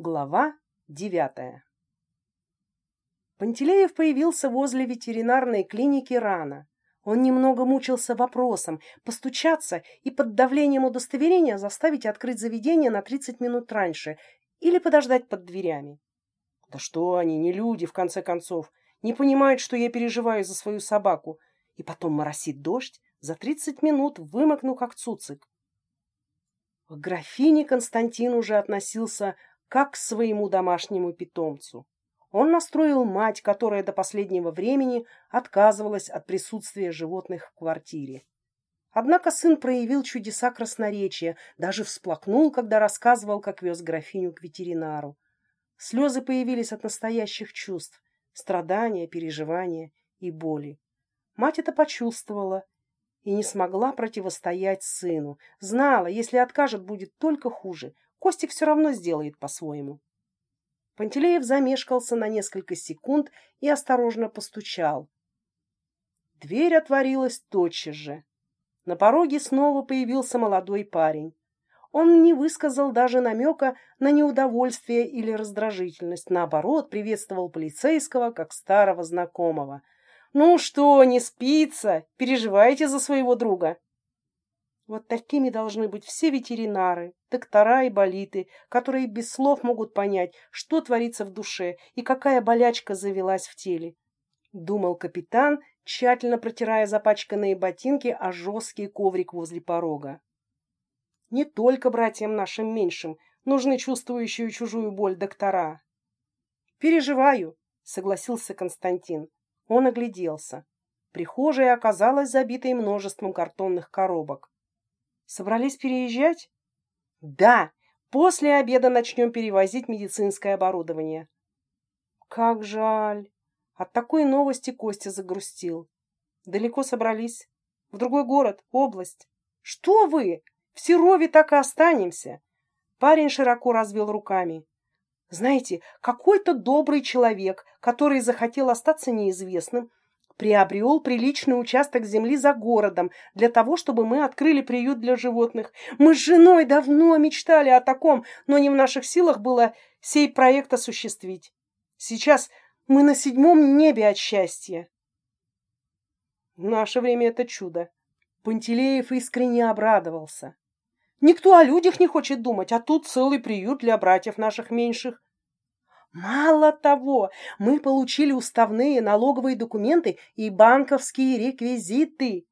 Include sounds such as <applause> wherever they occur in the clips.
Глава девятая Пантелеев появился возле ветеринарной клиники рано. Он немного мучился вопросом, постучаться и под давлением удостоверения заставить открыть заведение на 30 минут раньше или подождать под дверями. Да что они, не люди, в конце концов, не понимают, что я переживаю за свою собаку. И потом моросит дождь, за 30 минут вымокну, как цуцик. К графине Константин уже относился как к своему домашнему питомцу. Он настроил мать, которая до последнего времени отказывалась от присутствия животных в квартире. Однако сын проявил чудеса красноречия, даже всплакнул, когда рассказывал, как вез графиню к ветеринару. Слезы появились от настоящих чувств, страдания, переживания и боли. Мать это почувствовала и не смогла противостоять сыну. Знала, если откажет, будет только хуже. Костик все равно сделает по-своему. Пантелеев замешкался на несколько секунд и осторожно постучал. Дверь отворилась тотчас же. На пороге снова появился молодой парень. Он не высказал даже намека на неудовольствие или раздражительность. Наоборот, приветствовал полицейского как старого знакомого. «Ну что, не спится? Переживаете за своего друга?» Вот такими должны быть все ветеринары, доктора и болиты, которые без слов могут понять, что творится в душе и какая болячка завелась в теле. Думал капитан, тщательно протирая запачканные ботинки о жесткий коврик возле порога. Не только братьям нашим меньшим нужны чувствующие чужую боль доктора. «Переживаю», — согласился Константин. Он огляделся. Прихожая оказалась забитой множеством картонных коробок. Собрались переезжать? Да, после обеда начнем перевозить медицинское оборудование. Как жаль. От такой новости Костя загрустил. Далеко собрались? В другой город, область? Что вы? В Серове так и останемся. Парень широко развел руками. Знаете, какой-то добрый человек, который захотел остаться неизвестным, приобрел приличный участок земли за городом для того, чтобы мы открыли приют для животных. Мы с женой давно мечтали о таком, но не в наших силах было сей проект осуществить. Сейчас мы на седьмом небе от счастья. В наше время это чудо. Пантелеев искренне обрадовался. Никто о людях не хочет думать, а тут целый приют для братьев наших меньших. Мало того, мы получили уставные налоговые документы и банковские реквизиты.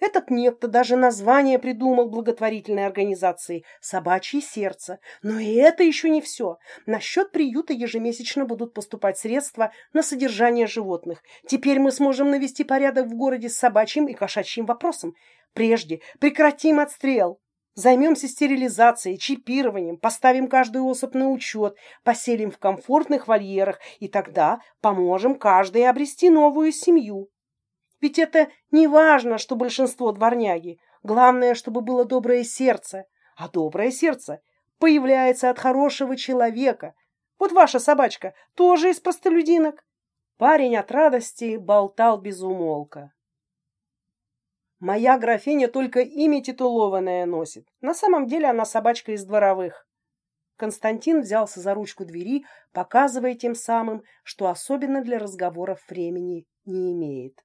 Этот некто даже название придумал благотворительной организации «Собачье сердце». Но и это еще не все. На счет приюта ежемесячно будут поступать средства на содержание животных. Теперь мы сможем навести порядок в городе с собачьим и кошачьим вопросом. Прежде прекратим отстрел. Займемся стерилизацией, чипированием, поставим каждую особь на учет, поселим в комфортных вольерах, и тогда поможем каждой обрести новую семью. Ведь это не важно, что большинство дворняги. Главное, чтобы было доброе сердце. А доброе сердце появляется от хорошего человека. Вот ваша собачка тоже из простолюдинок. Парень от радости болтал без умолка. Моя графиня только имя титулованное носит. На самом деле она собачка из дворовых. Константин взялся за ручку двери, показывая тем самым, что особенно для разговоров времени не имеет.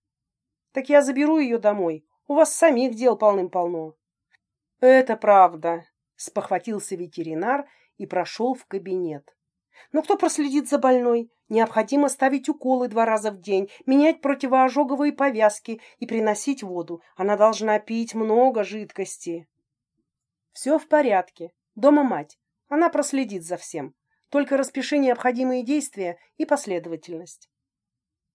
Так я заберу ее домой. У вас самих дел полным-полно. Это правда, спохватился ветеринар и прошел в кабинет. Но кто проследит за больной? Необходимо ставить уколы два раза в день, менять противоожоговые повязки и приносить воду. Она должна пить много жидкости. Все в порядке. Дома мать. Она проследит за всем. Только распиши необходимые действия и последовательность.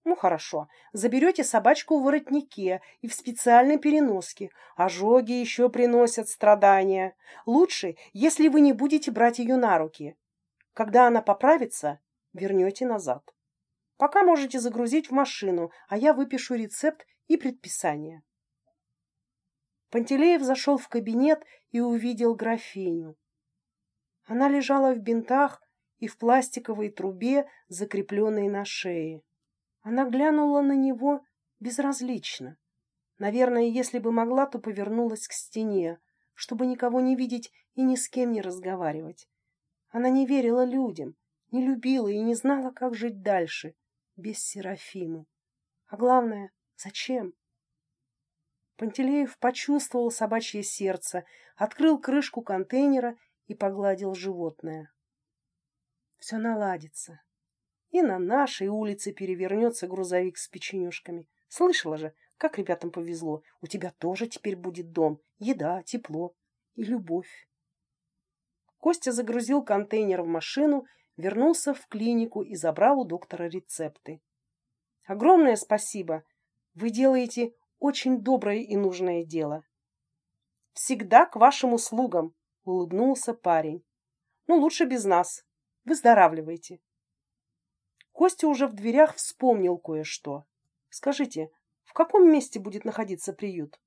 Ну, хорошо. Заберете собачку в воротнике и в специальной переноске. Ожоги еще приносят страдания. Лучше, если вы не будете брать ее на руки. Когда она поправится, вернете назад. Пока можете загрузить в машину, а я выпишу рецепт и предписание. Пантелеев зашел в кабинет и увидел графиню. Она лежала в бинтах и в пластиковой трубе, закрепленной на шее. Она глянула на него безразлично. Наверное, если бы могла, то повернулась к стене, чтобы никого не видеть и ни с кем не разговаривать. Она не верила людям, не любила и не знала, как жить дальше, без Серафимы. А главное, зачем? Пантелеев почувствовал собачье сердце, открыл крышку контейнера и погладил животное. Все наладится. И на нашей улице перевернется грузовик с печенюшками. Слышала же, как ребятам повезло. У тебя тоже теперь будет дом, еда, тепло и любовь. Костя загрузил контейнер в машину, вернулся в клинику и забрал у доктора рецепты. Огромное спасибо. Вы делаете очень доброе и нужное дело. Всегда к вашим услугам, улыбнулся парень. Ну, лучше без нас. Выздоравливайте. Костя уже в дверях вспомнил кое-что. Скажите, в каком месте будет находиться приют?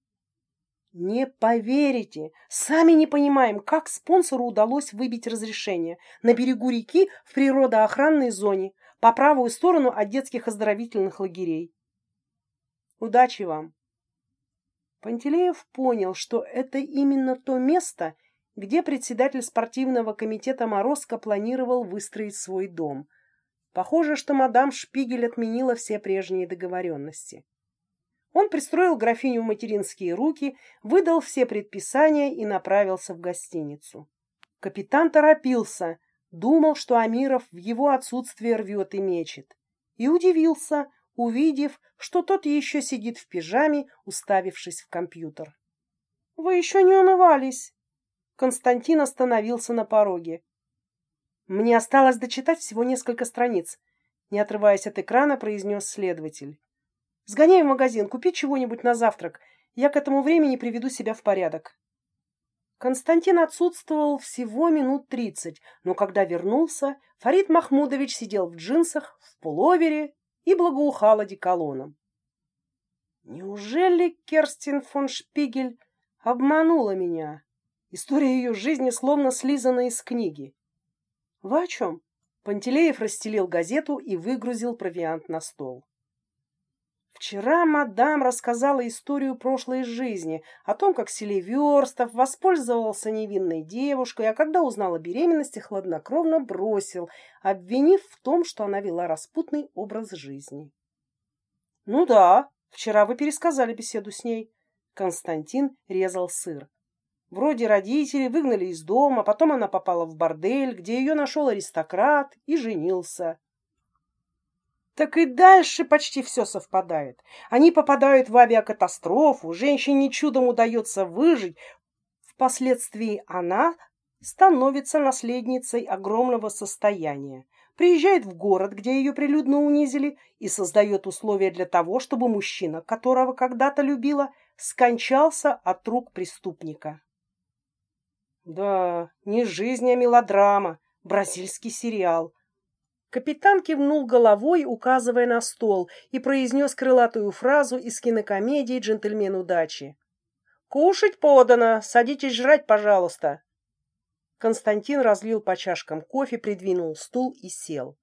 Не поверите, сами не понимаем, как спонсору удалось выбить разрешение на берегу реки в природоохранной зоне, по правую сторону от детских оздоровительных лагерей. Удачи вам! Пантелеев понял, что это именно то место, где председатель спортивного комитета Морозко планировал выстроить свой дом. Похоже, что мадам Шпигель отменила все прежние договоренности. Он пристроил графиню в материнские руки, выдал все предписания и направился в гостиницу. Капитан торопился, думал, что Амиров в его отсутствие рвет и мечет. И удивился, увидев, что тот еще сидит в пижаме, уставившись в компьютер. — Вы еще не умывались? Константин остановился на пороге. Мне осталось дочитать всего несколько страниц, не отрываясь от экрана, произнес следователь. Сгоняй в магазин, купи чего-нибудь на завтрак. Я к этому времени приведу себя в порядок. Константин отсутствовал всего минут тридцать, но когда вернулся, Фарид Махмудович сидел в джинсах, в пуловере и благоухал одеколоном. Неужели Керстин фон Шпигель обманула меня? История ее жизни словно слизана из книги. Вы о чем? Пантелеев расстелил газету и выгрузил провиант на стол. Вчера мадам рассказала историю прошлой жизни, о том, как Селиверстов воспользовался невинной девушкой, а когда узнал о беременности, хладнокровно бросил, обвинив в том, что она вела распутный образ жизни. Ну да, вчера вы пересказали беседу с ней. Константин резал сыр. Вроде родители выгнали из дома, потом она попала в бордель, где ее нашел аристократ и женился. Так и дальше почти все совпадает. Они попадают в авиакатастрофу, женщине чудом удается выжить. Впоследствии она становится наследницей огромного состояния, приезжает в город, где ее прилюдно унизили, и создает условия для того, чтобы мужчина, которого когда-то любила, скончался от рук преступника. Да, не жизнь, а мелодрама, бразильский сериал. Капитан кивнул головой, указывая на стол, и произнес крылатую фразу из кинокомедии «Джентльмен удачи». «Кушать подано! Садитесь жрать, пожалуйста!» Константин разлил по чашкам кофе, придвинул стул и сел.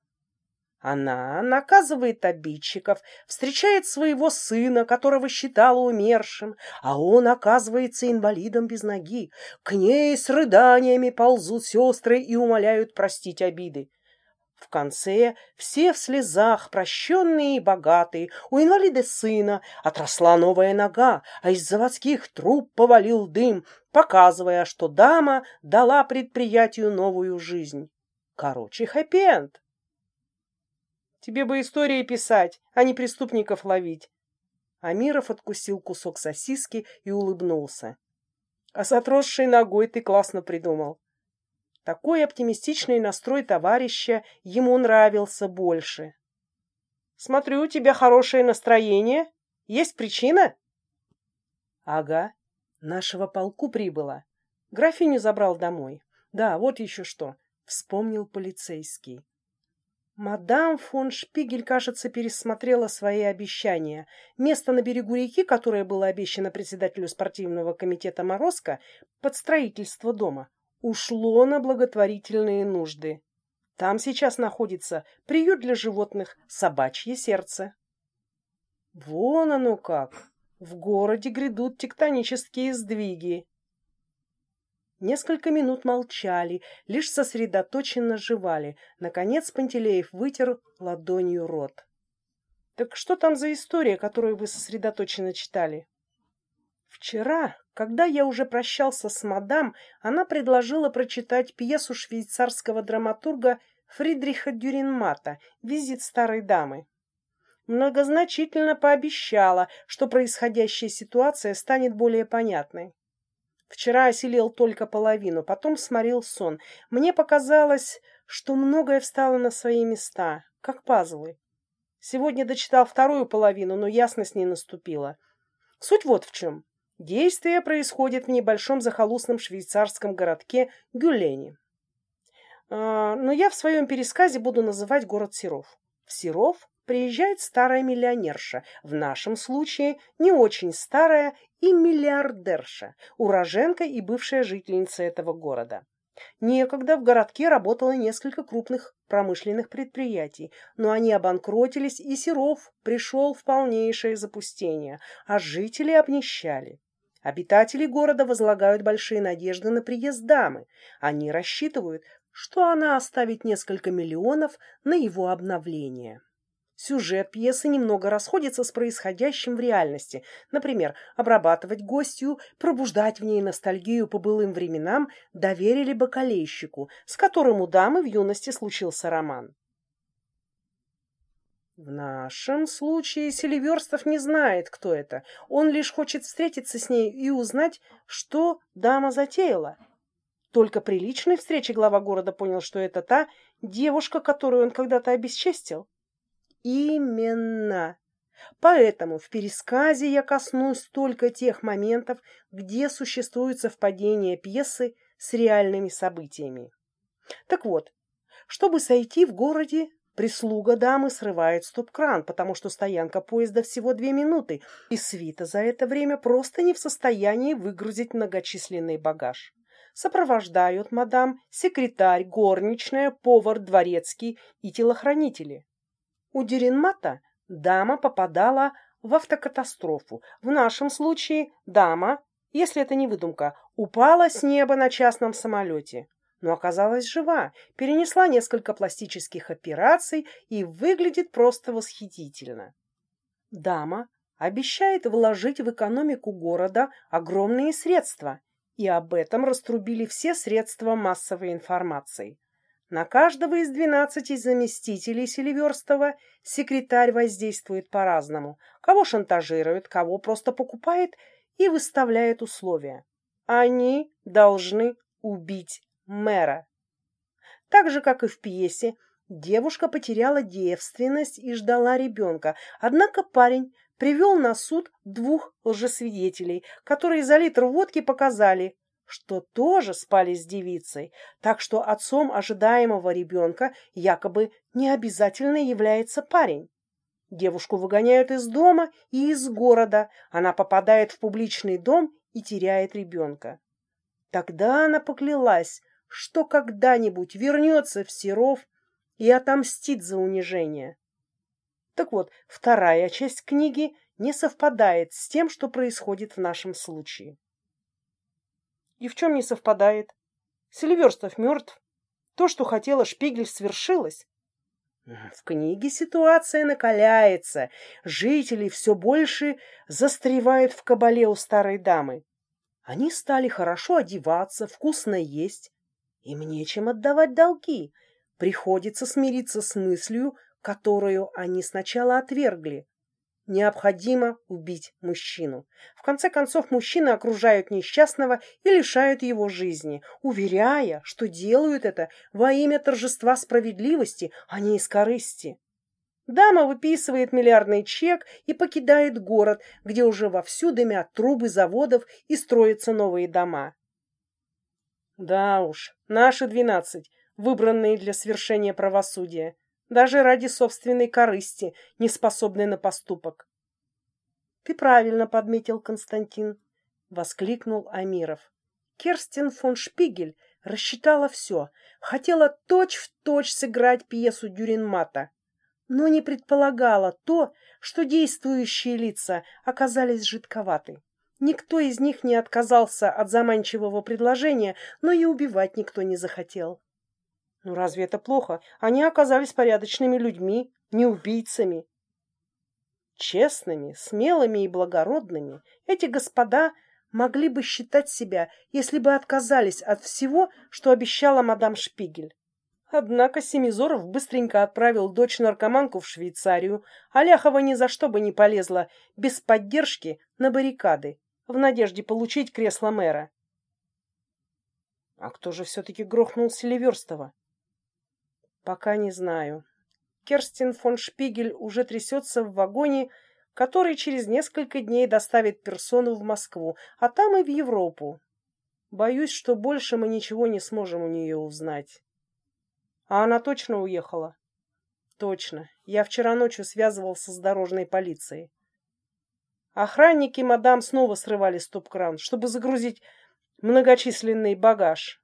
Она наказывает обидчиков, встречает своего сына, которого считала умершим, а он оказывается инвалидом без ноги. К ней с рыданиями ползут сестры и умоляют простить обиды. В конце все в слезах, прощенные и богатые, у инвалида сына отросла новая нога, а из заводских труб повалил дым, показывая, что дама дала предприятию новую жизнь. Короче, хэппи-энд. Тебе бы истории писать, а не преступников ловить. Амиров откусил кусок сосиски и улыбнулся. А с отросшей ногой ты классно придумал. Такой оптимистичный настрой товарища ему нравился больше. Смотрю, у тебя хорошее настроение. Есть причина? Ага, нашего полку прибыло. Графиню забрал домой. Да, вот еще что. Вспомнил полицейский. Мадам фон Шпигель, кажется, пересмотрела свои обещания. Место на берегу реки, которое было обещано председателю спортивного комитета Морозко под строительство дома, ушло на благотворительные нужды. Там сейчас находится приют для животных «Собачье сердце». Вон оно как! В городе грядут тектонические сдвиги. Несколько минут молчали, лишь сосредоточенно жевали. Наконец Пантелеев вытер ладонью рот. Так что там за история, которую вы сосредоточенно читали? Вчера, когда я уже прощался с мадам, она предложила прочитать пьесу швейцарского драматурга Фридриха Дюринмата «Визит старой дамы». Многозначительно пообещала, что происходящая ситуация станет более понятной. Вчера осилил только половину, потом сморил сон. Мне показалось, что многое встало на свои места, как пазлы. Сегодня дочитал вторую половину, но ясность не наступила. Суть вот в чем. Действие происходит в небольшом захолустном швейцарском городке Гюлени. А, но я в своем пересказе буду называть город Серов. В Серов приезжает старая миллионерша, в нашем случае не очень старая и миллиардерша, уроженка и бывшая жительница этого города. Некогда в городке работало несколько крупных промышленных предприятий, но они обанкротились, и Серов пришел в полнейшее запустение, а жители обнищали. Обитатели города возлагают большие надежды на приезд дамы. Они рассчитывают, что она оставит несколько миллионов на его обновление. Сюжет пьесы немного расходится с происходящим в реальности. Например, обрабатывать гостью, пробуждать в ней ностальгию по былым временам доверили бакалейщику, с которым у дамы в юности случился роман. В нашем случае Селиверстов не знает, кто это. Он лишь хочет встретиться с ней и узнать, что дама затеяла. Только при личной встрече глава города понял, что это та девушка, которую он когда-то обесчестил. Именно. Поэтому в пересказе я коснусь только тех моментов, где существует совпадение пьесы с реальными событиями. Так вот, чтобы сойти в городе, прислуга дамы срывает стоп-кран, потому что стоянка поезда всего две минуты, и свита за это время просто не в состоянии выгрузить многочисленный багаж. Сопровождают мадам секретарь, горничная, повар, дворецкий и телохранители. У Деренмата дама попадала в автокатастрофу. В нашем случае дама, если это не выдумка, упала с неба на частном самолете, но оказалась жива, перенесла несколько пластических операций и выглядит просто восхитительно. Дама обещает вложить в экономику города огромные средства, и об этом раструбили все средства массовой информации. На каждого из двенадцати заместителей Селиверстова секретарь воздействует по-разному. Кого шантажирует, кого просто покупает и выставляет условия. Они должны убить мэра. Так же, как и в пьесе, девушка потеряла девственность и ждала ребенка. Однако парень привел на суд двух лжесвидетелей, которые за литр водки показали, что тоже спали с девицей, так что отцом ожидаемого ребенка якобы не обязательно является парень. Девушку выгоняют из дома и из города, она попадает в публичный дом и теряет ребенка. Тогда она поклялась, что когда-нибудь вернется в Серов и отомстит за унижение. Так вот, вторая часть книги не совпадает с тем, что происходит в нашем случае. И в чем не совпадает? Селиверстов мертв. То, что хотела Шпигель, свершилось. В книге ситуация накаляется. Жители все больше застревают в кабале у старой дамы. Они стали хорошо одеваться, вкусно есть. Им нечем отдавать долги. Приходится смириться с мыслью, которую они сначала отвергли. Необходимо убить мужчину. В конце концов, мужчины окружают несчастного и лишают его жизни, уверяя, что делают это во имя торжества справедливости, а не из корысти. Дама выписывает миллиардный чек и покидает город, где уже вовсю дымят трубы заводов и строятся новые дома. Да уж, наши двенадцать, выбранные для свершения правосудия даже ради собственной корысти, не способной на поступок. Ты правильно подметил, Константин, воскликнул Амиров. Керстин фон Шпигель рассчитала все, хотела точь-в-точь точь сыграть пьесу Дюринмата, но не предполагала то, что действующие лица оказались жидковаты. Никто из них не отказался от заманчивого предложения, но и убивать никто не захотел. Ну разве это плохо? Они оказались порядочными людьми, не убийцами. Честными, смелыми и благородными эти господа могли бы считать себя, если бы отказались от всего, что обещала мадам Шпигель. Однако Семизоров быстренько отправил дочь-наркоманку в Швейцарию, а Ляхова ни за что бы не полезла без поддержки на баррикады, в надежде получить кресло мэра. А кто же все-таки грохнул Селиверстова? Пока не знаю. Керстин фон Шпигель уже трясется в вагоне, который через несколько дней доставит персону в Москву, а там и в Европу. Боюсь, что больше мы ничего не сможем у нее узнать. А она точно уехала? Точно. Я вчера ночью связывался с дорожной полицией. Охранники мадам снова срывали стоп-кран, чтобы загрузить многочисленный багаж.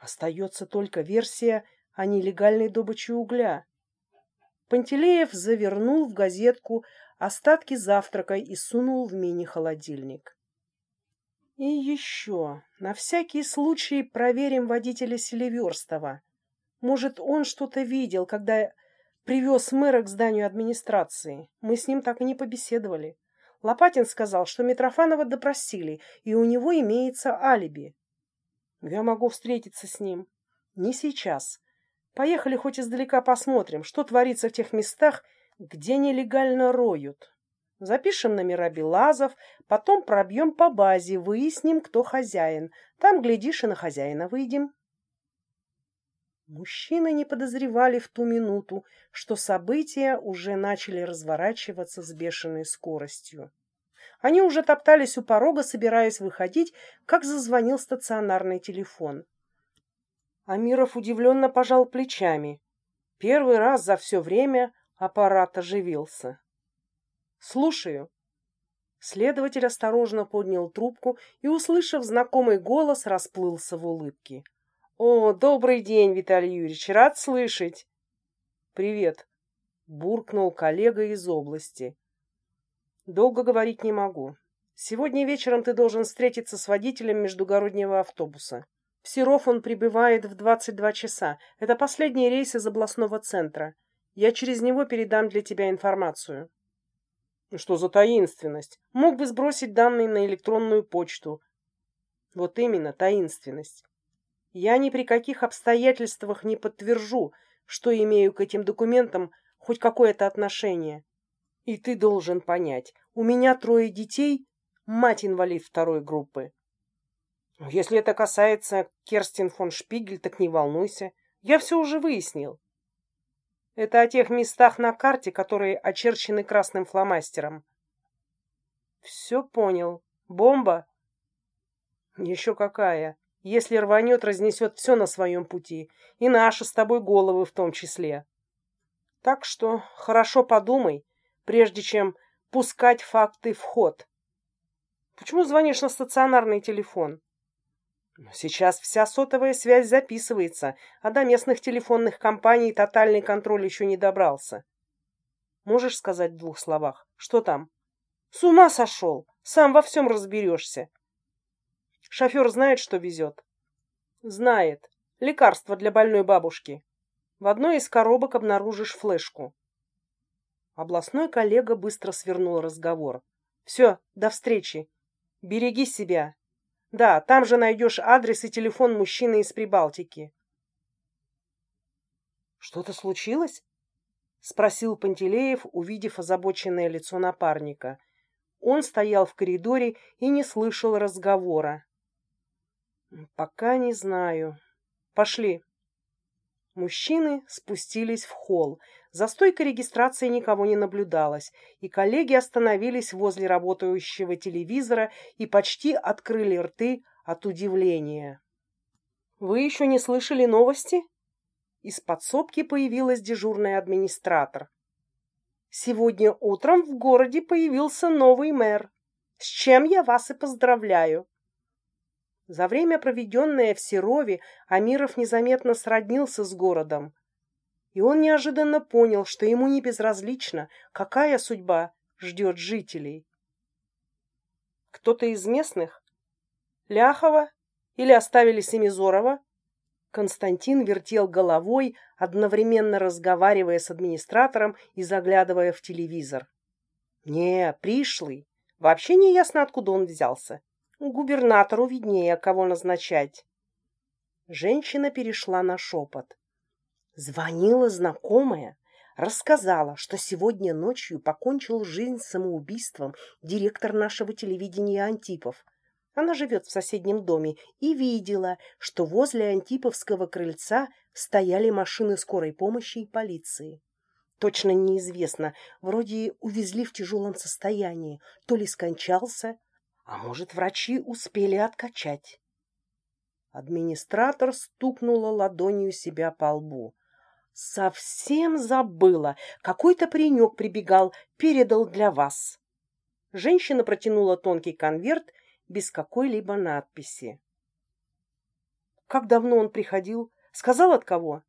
Остается только версия о нелегальной добыче угля. Пантелеев завернул в газетку остатки завтрака и сунул в мини-холодильник. И еще, на всякий случай проверим водителя Селиверстова. Может, он что-то видел, когда привез мэра к зданию администрации. Мы с ним так и не побеседовали. Лопатин сказал, что Митрофанова допросили, и у него имеется алиби. Я могу встретиться с ним. Не сейчас. Поехали хоть издалека посмотрим, что творится в тех местах, где нелегально роют. Запишем номера Белазов, потом пробьем по базе, выясним, кто хозяин. Там, глядишь, и на хозяина выйдем. Мужчины не подозревали в ту минуту, что события уже начали разворачиваться с бешеной скоростью. Они уже топтались у порога, собираясь выходить, как зазвонил стационарный телефон. Амиров удивленно пожал плечами. Первый раз за все время аппарат оживился. Слушаю. Следователь осторожно поднял трубку и, услышав знакомый голос, расплылся в улыбке. О, добрый день, Виталий Юрьевич, рад слышать. Привет, буркнул коллега из области. Долго говорить не могу. Сегодня вечером ты должен встретиться с водителем междугороднего автобуса. В Серов он прибывает в 22 часа. Это последний рейс из областного центра. Я через него передам для тебя информацию. Что за таинственность? Мог бы сбросить данные на электронную почту. Вот именно, таинственность. Я ни при каких обстоятельствах не подтвержу, что имею к этим документам хоть какое-то отношение. И ты должен понять, у меня трое детей, мать инвалид второй группы. Если это касается Керстин фон Шпигель, так не волнуйся. Я все уже выяснил. Это о тех местах на карте, которые очерчены красным фломастером. Все понял. Бомба? Еще какая. Если рванет, разнесет все на своем пути. И наши с тобой головы в том числе. Так что хорошо подумай, прежде чем пускать факты в ход. Почему звонишь на стационарный телефон? Сейчас вся сотовая связь записывается, а до местных телефонных компаний тотальный контроль еще не добрался. Можешь сказать в двух словах? Что там? С ума сошел! Сам во всем разберешься. Шофер знает, что везет? Знает. Лекарство для больной бабушки. В одной из коробок обнаружишь флешку. Областной коллега быстро свернул разговор. Все, до встречи. Береги себя. Да, там же найдешь адрес и телефон мужчины из Прибалтики. Что-то случилось? спросил Пантелеев, увидев озабоченное лицо напарника. Он стоял в коридоре и не слышал разговора. Пока не знаю. Пошли. Мужчины спустились в холл. За стойкой регистрации никого не наблюдалось, и коллеги остановились возле работающего телевизора и почти открыли рты от удивления. «Вы еще не слышали новости?» Из подсобки появилась дежурный администратор. «Сегодня утром в городе появился новый мэр, с чем я вас и поздравляю. За время, проведенное в Серове, Амиров незаметно сроднился с городом. И он неожиданно понял, что ему не безразлично, какая судьба ждет жителей. Кто-то из местных? Ляхова? Или оставили Семизорова? Константин вертел головой, одновременно разговаривая с администратором и заглядывая в телевизор. Не, пришлый. Вообще не ясно, откуда он взялся. Губернатору виднее, кого назначать. Женщина перешла на шепот. Звонила знакомая, рассказала, что сегодня ночью покончил жизнь самоубийством директор нашего телевидения Антипов. Она живет в соседнем доме и видела, что возле Антиповского крыльца стояли машины скорой помощи и полиции. Точно неизвестно, вроде увезли в тяжелом состоянии, то ли скончался, а может, врачи успели откачать. Администратор стукнула ладонью себя по лбу. Совсем забыла. Какой-то паренек прибегал, передал для вас. Женщина протянула тонкий конверт без какой-либо надписи. Как давно он приходил? Сказал от кого?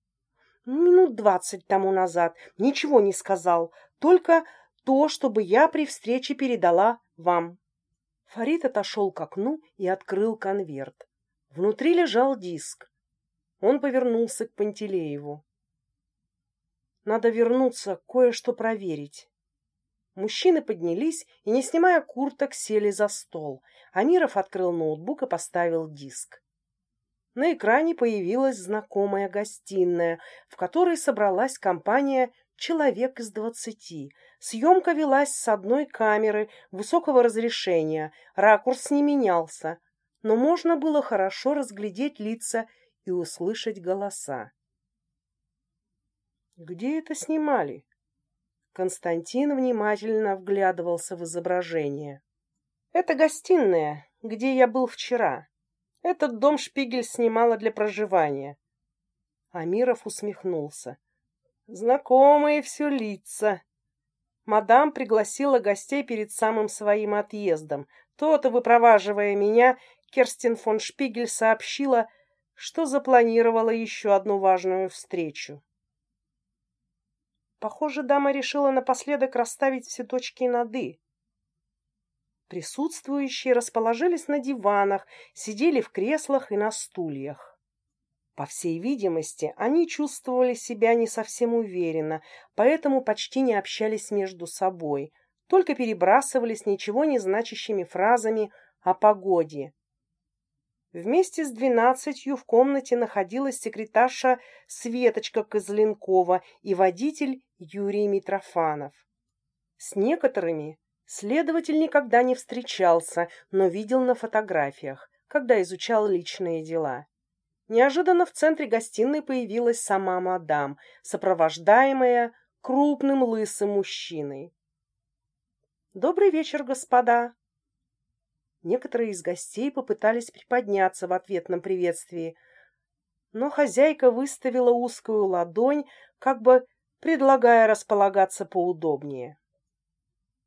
Минут двадцать тому назад. Ничего не сказал. Только то, чтобы я при встрече передала вам. Фарид отошел к окну и открыл конверт. Внутри лежал диск. Он повернулся к Пантелееву. Надо вернуться, кое-что проверить. Мужчины поднялись и, не снимая курток, сели за стол. Амиров открыл ноутбук и поставил диск. На экране появилась знакомая гостиная, в которой собралась компания человек из двадцати. Съемка велась с одной камеры высокого разрешения, ракурс не менялся, но можно было хорошо разглядеть лица и услышать голоса. Где это снимали? Константин внимательно вглядывался в изображение. Это гостиная, где я был вчера. Этот дом Шпигель снимала для проживания. Амиров усмехнулся. Знакомые все лица. Мадам пригласила гостей перед самым своим отъездом. То-то, выпроваживая меня, Керстин фон Шпигель сообщила, что запланировала еще одну важную встречу. Похоже, дама решила напоследок расставить все точки над «и». Присутствующие расположились на диванах, сидели в креслах и на стульях. По всей видимости, они чувствовали себя не совсем уверенно, поэтому почти не общались между собой, только перебрасывались ничего не значащими фразами о погоде. Вместе с двенадцатью в комнате находилась секретарша Светочка Козленкова и водитель Юрий Митрофанов. С некоторыми следователь никогда не встречался, но видел на фотографиях, когда изучал личные дела. Неожиданно в центре гостиной появилась сама мадам, сопровождаемая крупным лысым мужчиной. «Добрый вечер, господа!» Некоторые из гостей попытались приподняться в ответном приветствии, но хозяйка выставила узкую ладонь, как бы предлагая располагаться поудобнее.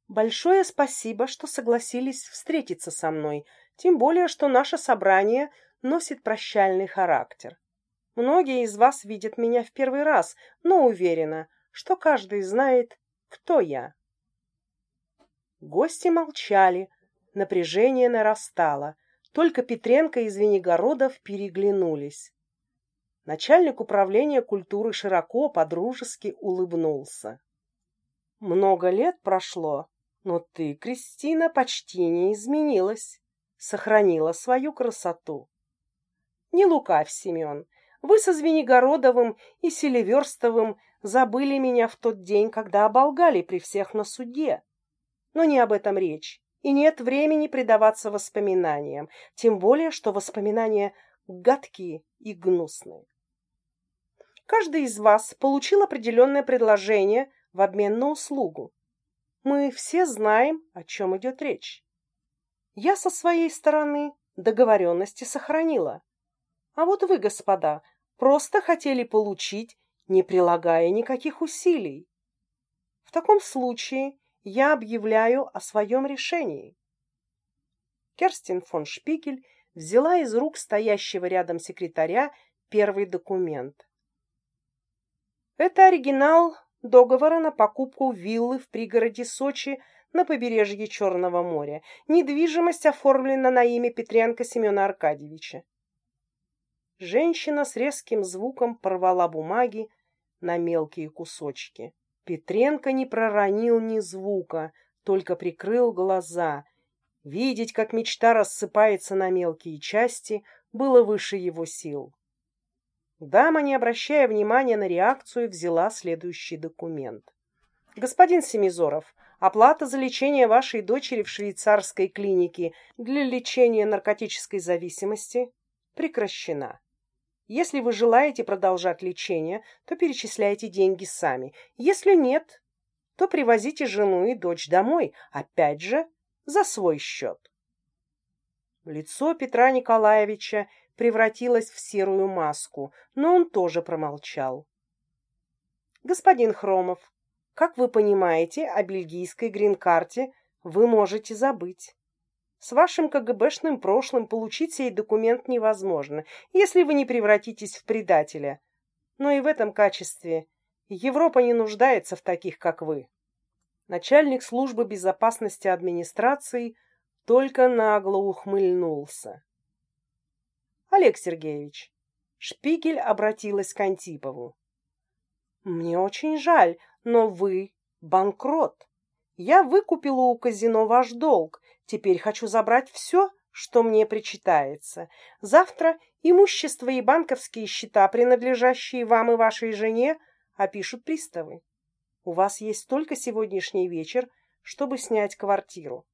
Большое спасибо, что согласились встретиться со мной, тем более, что наше собрание носит прощальный характер. Многие из вас видят меня в первый раз, но уверена, что каждый знает, кто я. Гости молчали, Напряжение нарастало. Только Петренко и Звенигородов переглянулись. Начальник управления культуры широко, подружески улыбнулся. Много лет прошло, но ты, Кристина, почти не изменилась. Сохранила свою красоту. Не лукавь, Семен. Вы со Звенигородовым и Селиверстовым забыли меня в тот день, когда оболгали при всех на суде. Но не об этом речь и нет времени предаваться воспоминаниям, тем более, что воспоминания гадкие и гнусные. Каждый из вас получил определенное предложение в обмен на услугу. Мы все знаем, о чем идет речь. Я со своей стороны договоренности сохранила. А вот вы, господа, просто хотели получить, не прилагая никаких усилий. В таком случае я объявляю о своем решении. Керстин фон Шпигель взяла из рук стоящего рядом секретаря первый документ. Это оригинал договора на покупку виллы в пригороде Сочи на побережье Черного моря. Недвижимость оформлена на имя Петренко Семена Аркадьевича. Женщина с резким звуком порвала бумаги на мелкие кусочки. Петренко не проронил ни звука, только прикрыл глаза. Видеть, как мечта рассыпается на мелкие части, было выше его сил. Дама, не обращая внимания на реакцию, взяла следующий документ. Господин Семизоров, оплата за лечение вашей дочери в швейцарской клинике для лечения наркотической зависимости прекращена. Если вы желаете продолжать лечение, то перечисляйте деньги сами. Если нет, то привозите жену и дочь домой, опять же, за свой счет. Лицо Петра Николаевича превратилось в серую маску, но он тоже промолчал. Господин Хромов, как вы понимаете, о бельгийской грин-карте вы можете забыть. С вашим КГБшным прошлым получить сей документ невозможно, если вы не превратитесь в предателя. Но и в этом качестве Европа не нуждается в таких, как вы. Начальник службы безопасности администрации только нагло ухмыльнулся. Олег Сергеевич, Шпигель обратилась к Антипову. Мне очень жаль, но вы банкрот. Я выкупила у казино ваш долг. Теперь хочу забрать все, что мне причитается. Завтра имущество и банковские счета, принадлежащие вам и вашей жене, опишут приставы. У вас есть только сегодняшний вечер, чтобы снять квартиру.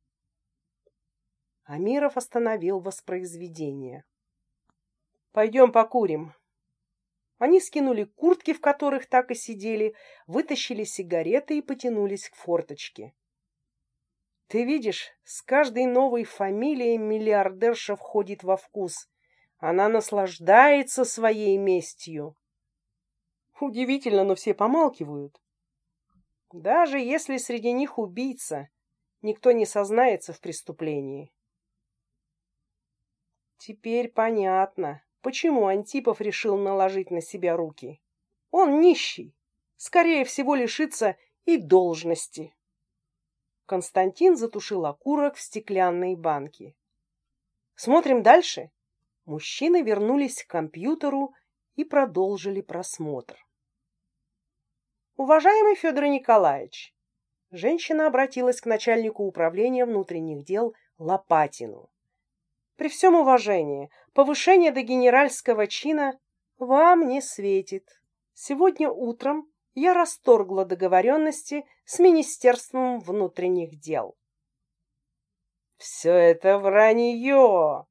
Амиров остановил воспроизведение. Пойдем покурим. Они скинули куртки, в которых так и сидели, вытащили сигареты и потянулись к форточке. Ты видишь, с каждой новой фамилией миллиардерша входит во вкус. Она наслаждается своей местью. Удивительно, но все помалкивают. Даже если среди них убийца, никто не сознается в преступлении. Теперь понятно, Почему Антипов решил наложить на себя руки? Он нищий, скорее всего, лишится и должности. Константин затушил окурок в стеклянной банке. Смотрим дальше. Мужчины вернулись к компьютеру и продолжили просмотр. Уважаемый Федор Николаевич, женщина обратилась к начальнику управления внутренних дел Лопатину. При всем уважении, повышение до генеральского чина вам не светит. Сегодня утром я расторгла договоренности с Министерством внутренних дел. Все это вранье!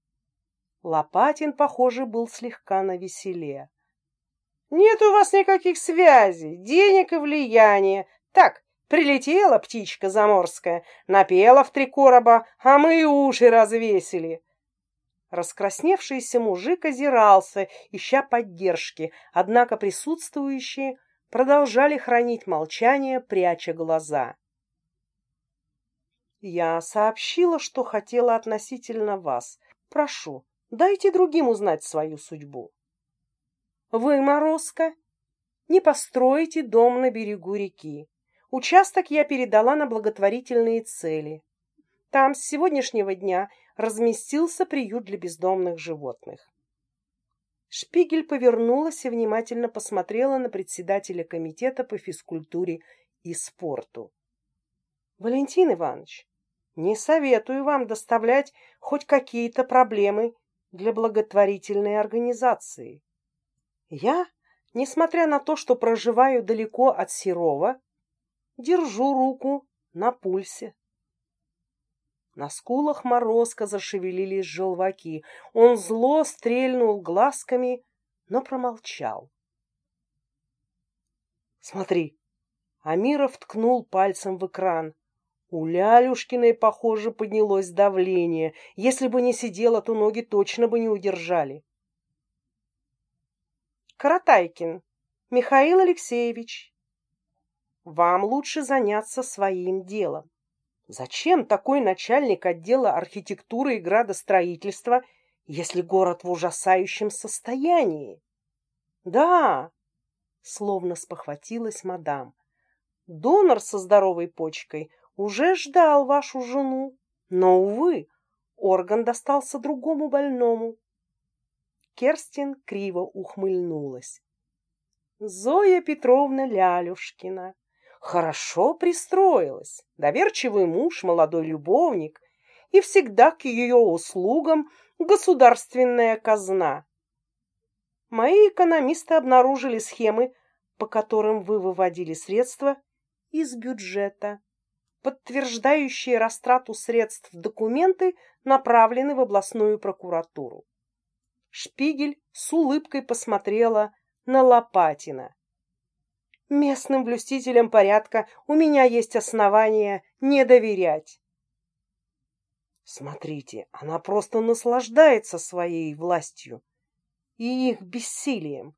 Лопатин, похоже, был слегка навеселе. Нет у вас никаких связей, денег и влияния. Так, прилетела птичка заморская, напела в три короба, а мы уши развесили. Раскрасневшийся мужик озирался, ища поддержки, однако присутствующие продолжали хранить молчание, пряча глаза. Я сообщила, что хотела относительно вас. Прошу, дайте другим узнать свою судьбу. Вы, Морозко, не построите дом на берегу реки. Участок я передала на благотворительные цели. Там с сегодняшнего дня разместился приют для бездомных животных. Шпигель повернулась и внимательно посмотрела на председателя комитета по физкультуре и спорту. Валентин Иванович, не советую вам доставлять хоть какие-то проблемы для благотворительной организации. Я, несмотря на то, что проживаю далеко от Серова, держу руку на пульсе. На скулах морозка зашевелились желваки. Он зло стрельнул глазками, но промолчал. «Смотри!» Амиров ткнул пальцем в экран. У Лялюшкиной, похоже, поднялось давление. Если бы не сидела, то ноги точно бы не удержали. Каратайкин, Михаил Алексеевич, вам лучше заняться своим делом. Зачем такой начальник отдела архитектуры и градостроительства, если город в ужасающем состоянии? Да, словно спохватилась мадам. Донор со здоровой почкой уже ждал вашу жену, но, увы, орган достался другому больному. Керстин криво ухмыльнулась. Зоя Петровна Лялюшкина хорошо пристроилась, доверчивый муж, молодой любовник, и всегда к ее услугам государственная казна. Мои экономисты обнаружили схемы, по которым вы выводили средства из бюджета. Подтверждающие растрату средств документы направлены в областную прокуратуру. Шпигель с улыбкой посмотрела на Лопатина. Местным блюстителям порядка у меня есть основания не доверять. Смотрите, она просто наслаждается своей властью и их бессилием.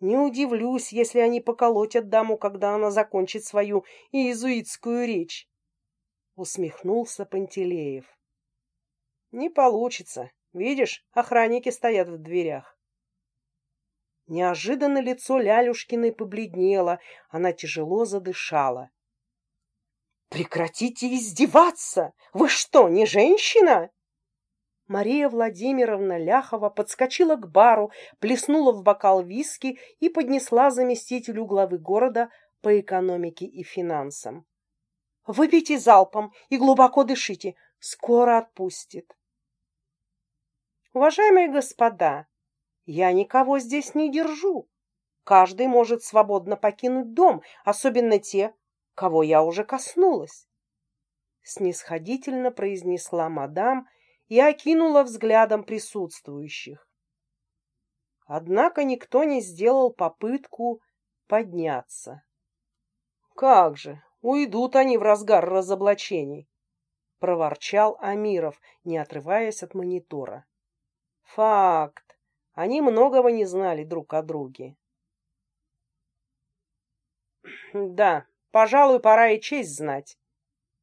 Не удивлюсь, если они поколотят даму, когда она закончит свою иезуитскую речь. Усмехнулся Пантелеев. Не получится. Видишь, охранники стоят в дверях. Неожиданно лицо Лялюшкиной побледнело, она тяжело задышала. Прекратите издеваться! Вы что, не женщина? Мария Владимировна Ляхова подскочила к бару, плеснула в бокал виски и поднесла заместителю главы города по экономике и финансам. Выпейте залпом и глубоко дышите, скоро отпустит. Уважаемые господа, я никого здесь не держу. Каждый может свободно покинуть дом, особенно те, кого я уже коснулась. Снисходительно произнесла мадам и окинула взглядом присутствующих. Однако никто не сделал попытку подняться. Как же, уйдут они в разгар разоблачений, проворчал Амиров, не отрываясь от монитора. Факт. Они многого не знали друг о друге. <clears throat> Да, пожалуй, пора и честь знать.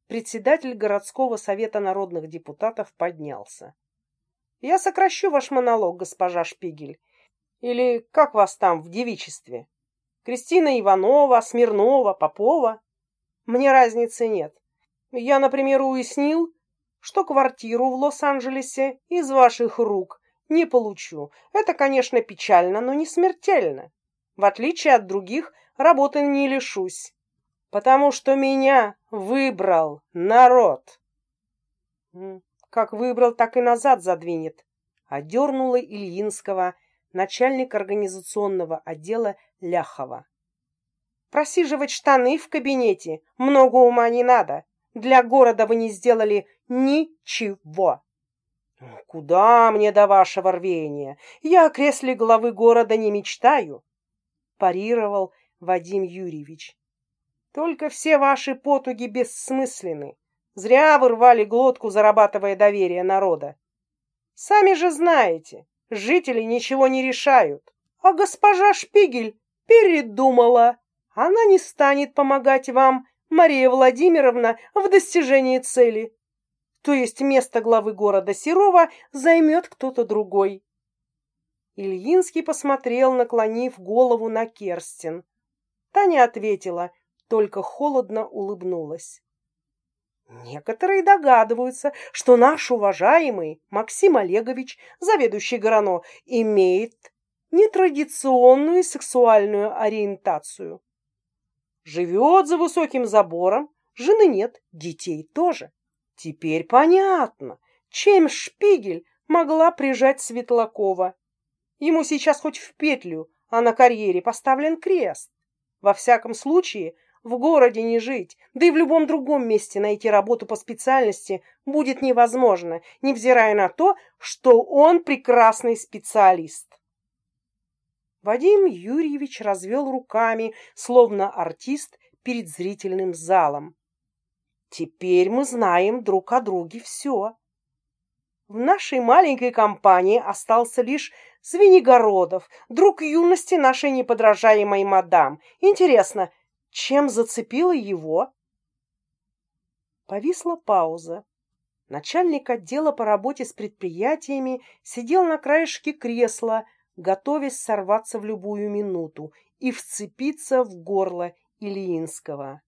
Председатель городского совета народных депутатов поднялся. Я сокращу ваш монолог, госпожа Шпигель. Или как вас там в девичестве? Кристина Иванова, Смирнова, Попова? Мне разницы нет. Я, например, уяснил, что квартиру в Лос-Анджелесе из ваших рук не получу. Это, конечно, печально, но не смертельно. В отличие от других, работы не лишусь, потому что меня выбрал народ. Как выбрал, так и назад задвинет. Одернула Ильинского, начальник организационного отдела Ляхова. Просиживать штаны в кабинете много ума не надо. Для города вы не сделали ничего. Куда мне до вашего рвения? Я о кресле главы города не мечтаю, парировал Вадим Юрьевич. Только все ваши потуги бессмысленны. Зря вы рвали глотку, зарабатывая доверие народа. Сами же знаете, жители ничего не решают. А госпожа Шпигель передумала. Она не станет помогать вам, Мария Владимировна, в достижении цели то есть место главы города Серова займет кто-то другой. Ильинский посмотрел, наклонив голову на Керстин. Та не ответила, только холодно улыбнулась. Некоторые догадываются, что наш уважаемый Максим Олегович, заведующий Горано, имеет нетрадиционную сексуальную ориентацию. Живет за высоким забором, жены нет, детей тоже. Теперь понятно, чем Шпигель могла прижать Светлакова. Ему сейчас хоть в петлю, а на карьере поставлен крест. Во всяком случае, в городе не жить, да и в любом другом месте найти работу по специальности будет невозможно, невзирая на то, что он прекрасный специалист. Вадим Юрьевич развел руками, словно артист перед зрительным залом. Теперь мы знаем друг о друге все. В нашей маленькой компании остался лишь Звенигородов, друг юности нашей неподражаемой мадам. Интересно, чем зацепила его? Повисла пауза. Начальник отдела по работе с предприятиями сидел на краешке кресла, готовясь сорваться в любую минуту и вцепиться в горло Ильинского.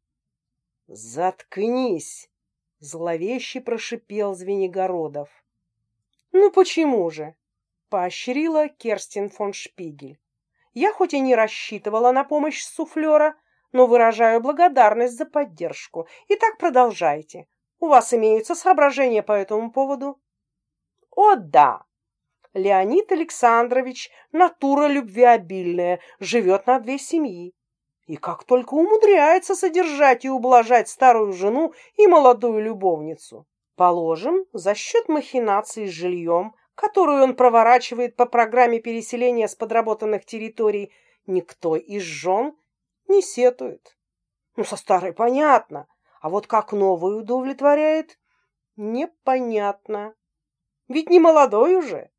«Заткнись!» Зловеще прошипел Звенигородов. Ну почему же? Поощрила Керстин фон Шпигель. Я хоть и не рассчитывала на помощь суфлера, но выражаю благодарность за поддержку. Итак, продолжайте. У вас имеются соображения по этому поводу? О, да. Леонид Александрович натура любвеобильная, живет на две семьи. И как только умудряется содержать и ублажать старую жену и молодую любовницу. Положим, за счет махинаций с жильем, которую он проворачивает по программе переселения с подработанных территорий, никто из жен не сетует. Ну, со старой понятно, а вот как новую удовлетворяет, непонятно. Ведь не молодой уже.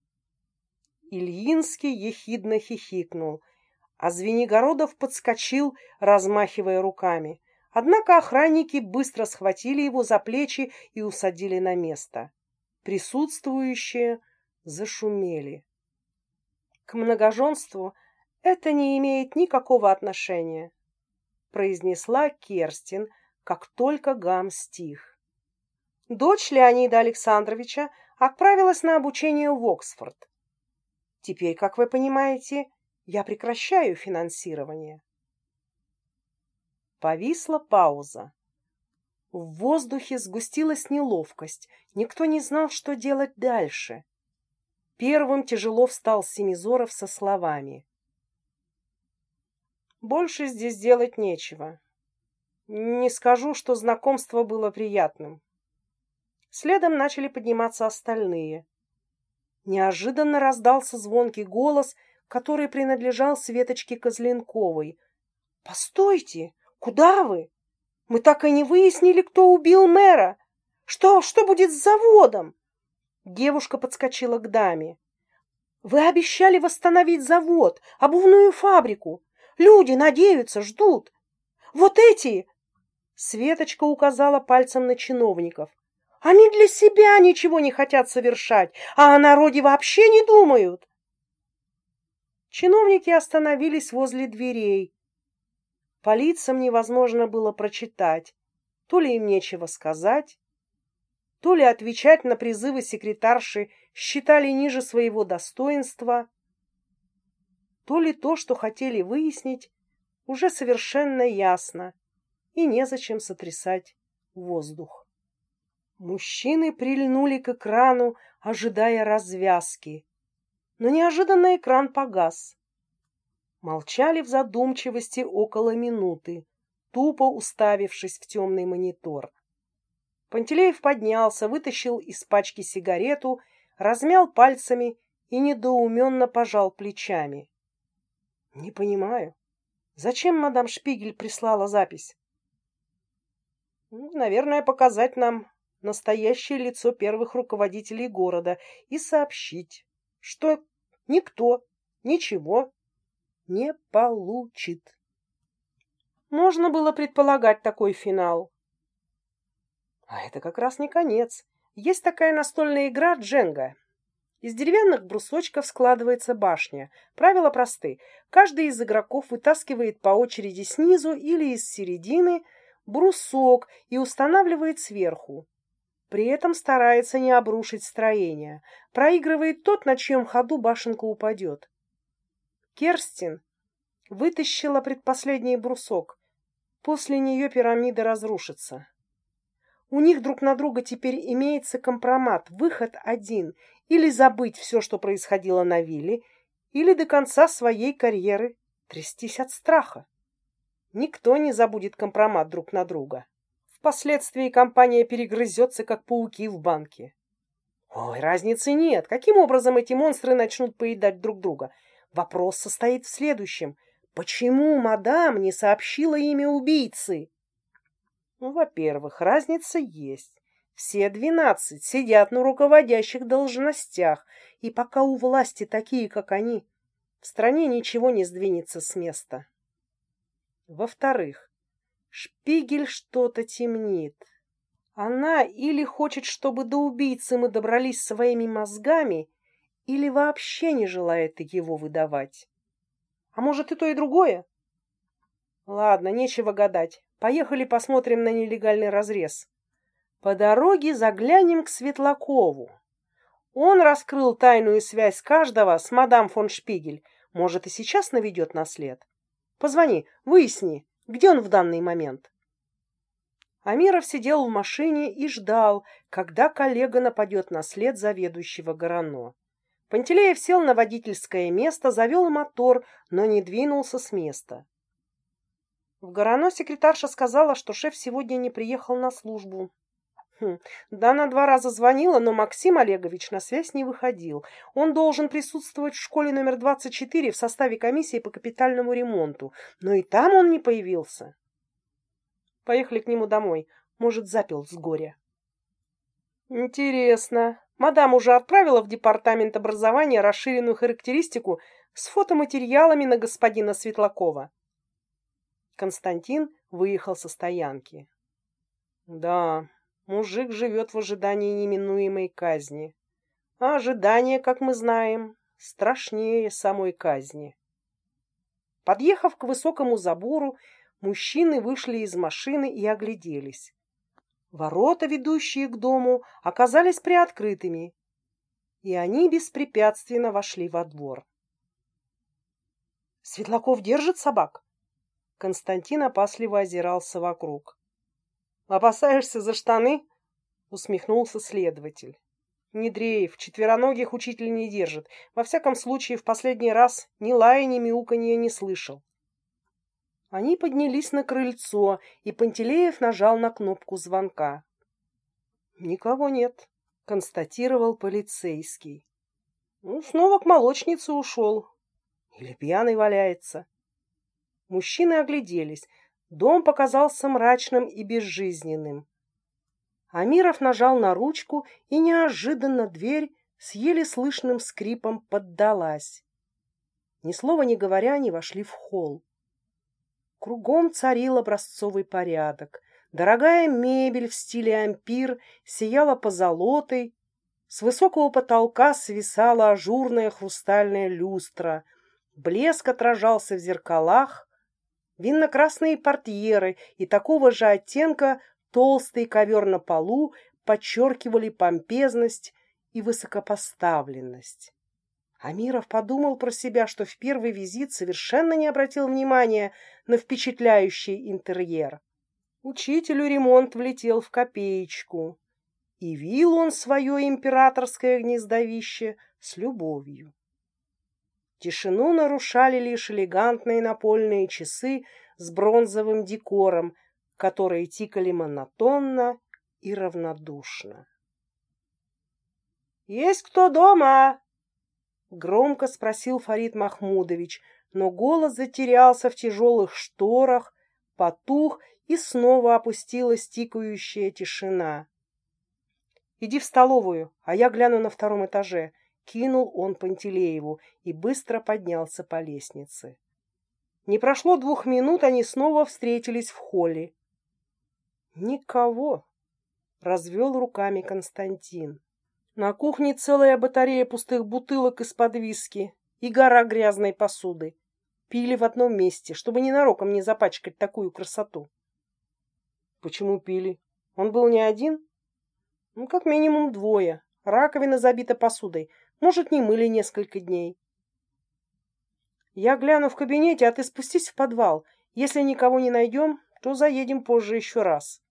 Ильинский ехидно хихикнул, а Звенигородов подскочил, размахивая руками. Однако охранники быстро схватили его за плечи и усадили на место. Присутствующие зашумели. К многоженству это не имеет никакого отношения, произнесла Керстин, как только гам стих. Дочь Леонида Александровича отправилась на обучение в Оксфорд. Теперь, как вы понимаете, я прекращаю финансирование. Повисла пауза. В воздухе сгустилась неловкость. Никто не знал, что делать дальше. Первым тяжело встал Семизоров со словами. «Больше здесь делать нечего. Не скажу, что знакомство было приятным. Следом начали подниматься остальные. Неожиданно раздался звонкий голос, который принадлежал Светочке Козленковой. «Постойте! Куда вы? Мы так и не выяснили, кто убил мэра. Что, что будет с заводом?» Девушка подскочила к даме. «Вы обещали восстановить завод, обувную фабрику. Люди надеются, ждут. Вот эти Светочка указала пальцем на чиновников. Они для себя ничего не хотят совершать, а о народе вообще не думают. Чиновники остановились возле дверей. По лицам невозможно было прочитать, то ли им нечего сказать, то ли отвечать на призывы секретарши считали ниже своего достоинства, то ли то, что хотели выяснить, уже совершенно ясно и незачем сотрясать воздух. Мужчины прильнули к экрану, ожидая развязки. Но неожиданно экран погас. Молчали в задумчивости около минуты, тупо уставившись в темный монитор. Пантелеев поднялся, вытащил из пачки сигарету, размял пальцами и недоуменно пожал плечами. — Не понимаю, зачем мадам Шпигель прислала запись? Ну, наверное, показать нам настоящее лицо первых руководителей города и сообщить, что никто ничего не получит. Можно было предполагать такой финал. А это как раз не конец. Есть такая настольная игра Дженга. Из деревянных брусочков складывается башня. Правила просты. Каждый из игроков вытаскивает по очереди снизу или из середины брусок и устанавливает сверху. При этом старается не обрушить строение. Проигрывает тот, на чьем ходу башенка упадет. Керстин вытащила предпоследний брусок. После нее пирамида разрушится. У них друг на друга теперь имеется компромат, выход один. Или забыть все, что происходило на вилле, или до конца своей карьеры трястись от страха. Никто не забудет компромат друг на друга. Впоследствии компания перегрызется, как пауки в банке. Ой, разницы нет. Каким образом эти монстры начнут поедать друг друга? Вопрос состоит в следующем. Почему мадам не сообщила имя убийцы? Ну, во-первых, разница есть. Все двенадцать сидят на руководящих должностях, и пока у власти такие, как они, в стране ничего не сдвинется с места. Во-вторых, Шпигель что-то темнит. Она или хочет, чтобы до убийцы мы добрались своими мозгами, или вообще не желает его выдавать. А может и то, и другое? Ладно, нечего гадать. Поехали посмотрим на нелегальный разрез. По дороге заглянем к Светлакову. Он раскрыл тайную связь каждого с мадам фон Шпигель. Может, и сейчас наведет на след. Позвони, выясни, где он в данный момент. Амиров сидел в машине и ждал, когда коллега нападет на след заведующего Горано. Пантелеев сел на водительское место, завел мотор, но не двинулся с места. В Горано секретарша сказала, что шеф сегодня не приехал на службу. Хм, да, она два раза звонила, но Максим Олегович на связь не выходил. Он должен присутствовать в школе номер 24 в составе комиссии по капитальному ремонту, но и там он не появился. Поехали к нему домой. Может, запил с горя. Интересно. Мадам уже отправила в департамент образования расширенную характеристику с фотоматериалами на господина Светлакова. Константин выехал со стоянки. Да, мужик живет в ожидании неминуемой казни. А ожидание, как мы знаем, страшнее самой казни. Подъехав к высокому забору, Мужчины вышли из машины и огляделись. Ворота, ведущие к дому, оказались приоткрытыми, и они беспрепятственно вошли во двор. Светлаков держит собак? Константин опасливо озирался вокруг. Опасаешься за штаны? усмехнулся следователь. Недреев, четвероногих учитель не держит. Во всяком случае, в последний раз ни лая, ни мяуканья не слышал. Они поднялись на крыльцо, и Пантелеев нажал на кнопку звонка. «Никого нет», — констатировал полицейский. «Ну, снова к молочнице ушел. Или пьяный валяется». Мужчины огляделись. Дом показался мрачным и безжизненным. Амиров нажал на ручку, и неожиданно дверь с еле слышным скрипом поддалась. Ни слова не говоря, они вошли в холл. Кругом царил образцовый порядок. Дорогая мебель в стиле ампир сияла позолотой. С высокого потолка свисала ажурная хрустальная люстра. Блеск отражался в зеркалах. Винно-красные портьеры и такого же оттенка толстый ковер на полу подчеркивали помпезность и высокопоставленность. Амиров подумал про себя, что в первый визит совершенно не обратил внимания на впечатляющий интерьер. Учителю ремонт влетел в копеечку, и вил он свое императорское гнездовище с любовью. Тишину нарушали лишь элегантные напольные часы с бронзовым декором, которые тикали монотонно и равнодушно. «Есть кто дома?» Громко спросил Фарид Махмудович, но голос затерялся в тяжелых шторах, потух, и снова опустилась тикающая тишина. «Иди в столовую, а я гляну на втором этаже», — кинул он Пантелееву и быстро поднялся по лестнице. Не прошло двух минут, они снова встретились в холле. «Никого», — развел руками Константин. На кухне целая батарея пустых бутылок из-под виски и гора грязной посуды. Пили в одном месте, чтобы ненароком не запачкать такую красоту. Почему пили? Он был не один? Ну, как минимум двое. Раковина забита посудой. Может, не мыли несколько дней. Я гляну в кабинете, а ты спустись в подвал. Если никого не найдем, то заедем позже еще раз.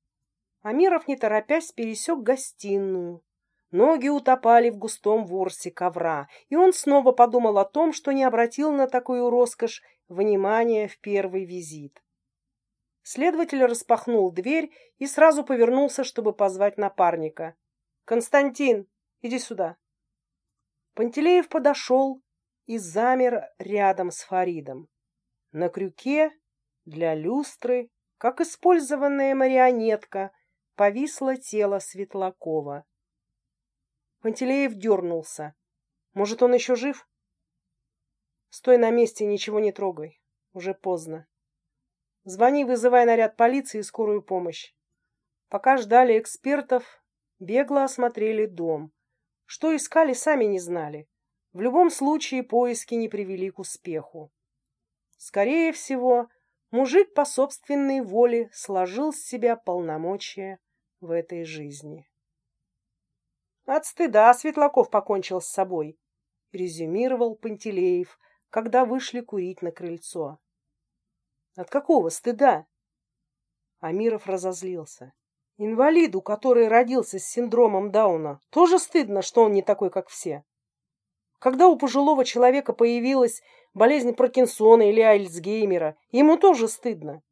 Амиров, не торопясь, пересек гостиную. Ноги утопали в густом ворсе ковра, и он снова подумал о том, что не обратил на такую роскошь внимания в первый визит. Следователь распахнул дверь и сразу повернулся, чтобы позвать напарника. «Константин, иди сюда!» Пантелеев подошел и замер рядом с Фаридом. На крюке для люстры, как использованная марионетка, повисло тело Светлакова. Пантелеев дернулся. Может, он еще жив? Стой на месте, ничего не трогай. Уже поздно. Звони, вызывай наряд полиции и скорую помощь. Пока ждали экспертов, бегло осмотрели дом. Что искали, сами не знали. В любом случае поиски не привели к успеху. Скорее всего, мужик по собственной воле сложил с себя полномочия в этой жизни. От стыда Светлаков покончил с собой, резюмировал Пантелеев, когда вышли курить на крыльцо. От какого стыда? Амиров разозлился. Инвалиду, который родился с синдромом Дауна, тоже стыдно, что он не такой, как все. Когда у пожилого человека появилась болезнь Паркинсона или Альцгеймера, ему тоже стыдно.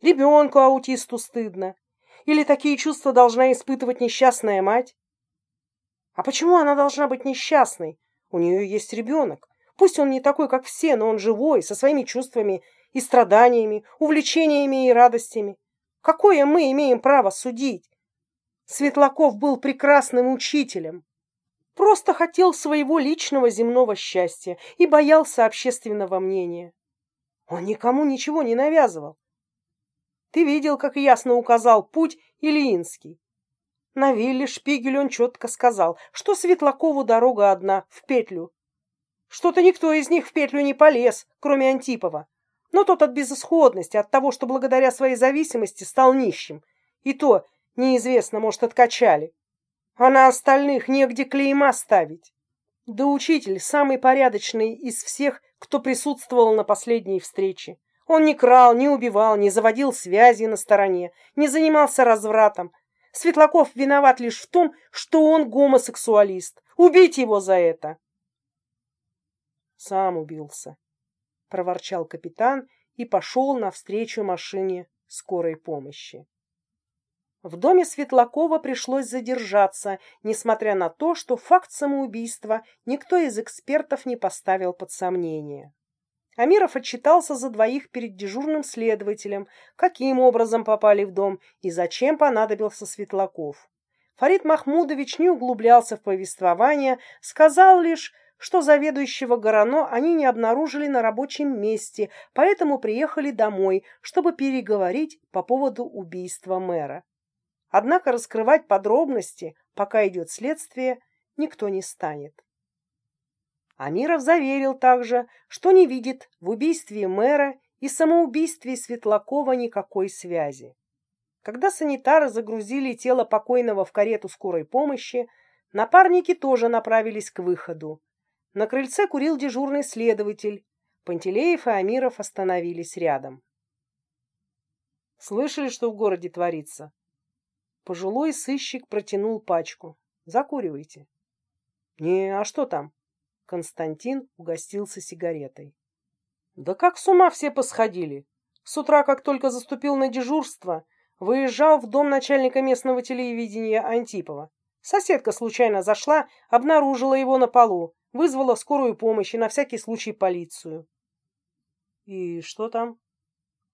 Ребенку аутисту стыдно. Или такие чувства должна испытывать несчастная мать? А почему она должна быть несчастной? У нее есть ребенок. Пусть он не такой, как все, но он живой, со своими чувствами и страданиями, увлечениями и радостями. Какое мы имеем право судить? Светлаков был прекрасным учителем. Просто хотел своего личного земного счастья и боялся общественного мнения. Он никому ничего не навязывал. Ты видел, как ясно указал путь Ильинский. На вилле Шпигель он четко сказал, что Светлакову дорога одна, в петлю. Что-то никто из них в петлю не полез, кроме Антипова. Но тот от безысходности, от того, что благодаря своей зависимости стал нищим. И то, неизвестно, может, откачали. А на остальных негде клейма ставить. Да учитель самый порядочный из всех, кто присутствовал на последней встрече. Он не крал, не убивал, не заводил связи на стороне, не занимался развратом. Светлаков виноват лишь в том, что он гомосексуалист. Убить его за это. Сам убился, проворчал капитан и пошел навстречу машине скорой помощи. В доме Светлакова пришлось задержаться, несмотря на то, что факт самоубийства никто из экспертов не поставил под сомнение. Амиров отчитался за двоих перед дежурным следователем, каким образом попали в дом и зачем понадобился Светлаков. Фарид Махмудович не углублялся в повествование, сказал лишь, что заведующего Горано они не обнаружили на рабочем месте, поэтому приехали домой, чтобы переговорить по поводу убийства мэра. Однако раскрывать подробности, пока идет следствие, никто не станет. Амиров заверил также, что не видит в убийстве мэра и самоубийстве Светлакова никакой связи. Когда санитары загрузили тело покойного в карету скорой помощи, напарники тоже направились к выходу. На крыльце курил дежурный следователь. Пантелеев и Амиров остановились рядом. Слышали, что в городе творится? Пожилой сыщик протянул пачку. Закуривайте. Не, а что там? Константин угостился сигаретой. Да как с ума все посходили! С утра, как только заступил на дежурство, выезжал в дом начальника местного телевидения Антипова. Соседка случайно зашла, обнаружила его на полу, вызвала скорую помощь и на всякий случай полицию. И что там?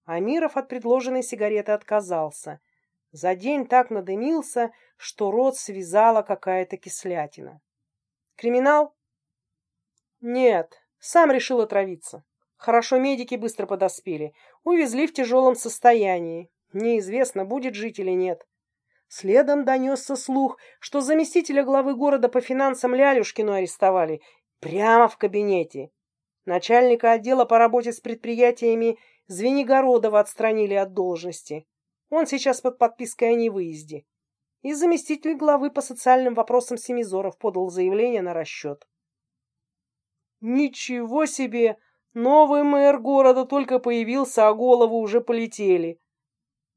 Амиров от предложенной сигареты отказался. За день так надымился, что рот связала какая-то кислятина. Криминал? Нет, сам решил отравиться. Хорошо медики быстро подоспели. Увезли в тяжелом состоянии. Неизвестно, будет жить или нет. Следом донесся слух, что заместителя главы города по финансам Лялюшкину арестовали. Прямо в кабинете. Начальника отдела по работе с предприятиями Звенигородова отстранили от должности. Он сейчас под подпиской о невыезде. И заместитель главы по социальным вопросам Семизоров подал заявление на расчет. Ничего себе! Новый мэр города только появился, а головы уже полетели.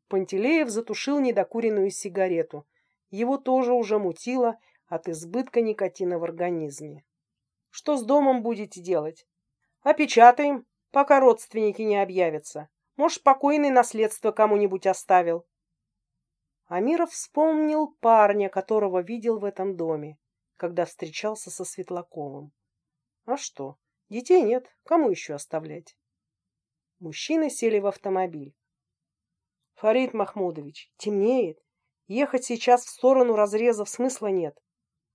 Пантелеев затушил недокуренную сигарету. Его тоже уже мутило от избытка никотина в организме. Что с домом будете делать? Опечатаем, пока родственники не объявятся. Может, покойный наследство кому-нибудь оставил. Амиров вспомнил парня, которого видел в этом доме, когда встречался со Светлаковым. А что? Детей нет, кому еще оставлять? Мужчины сели в автомобиль. Фарид Махмудович, темнеет. Ехать сейчас в сторону разрезов смысла нет.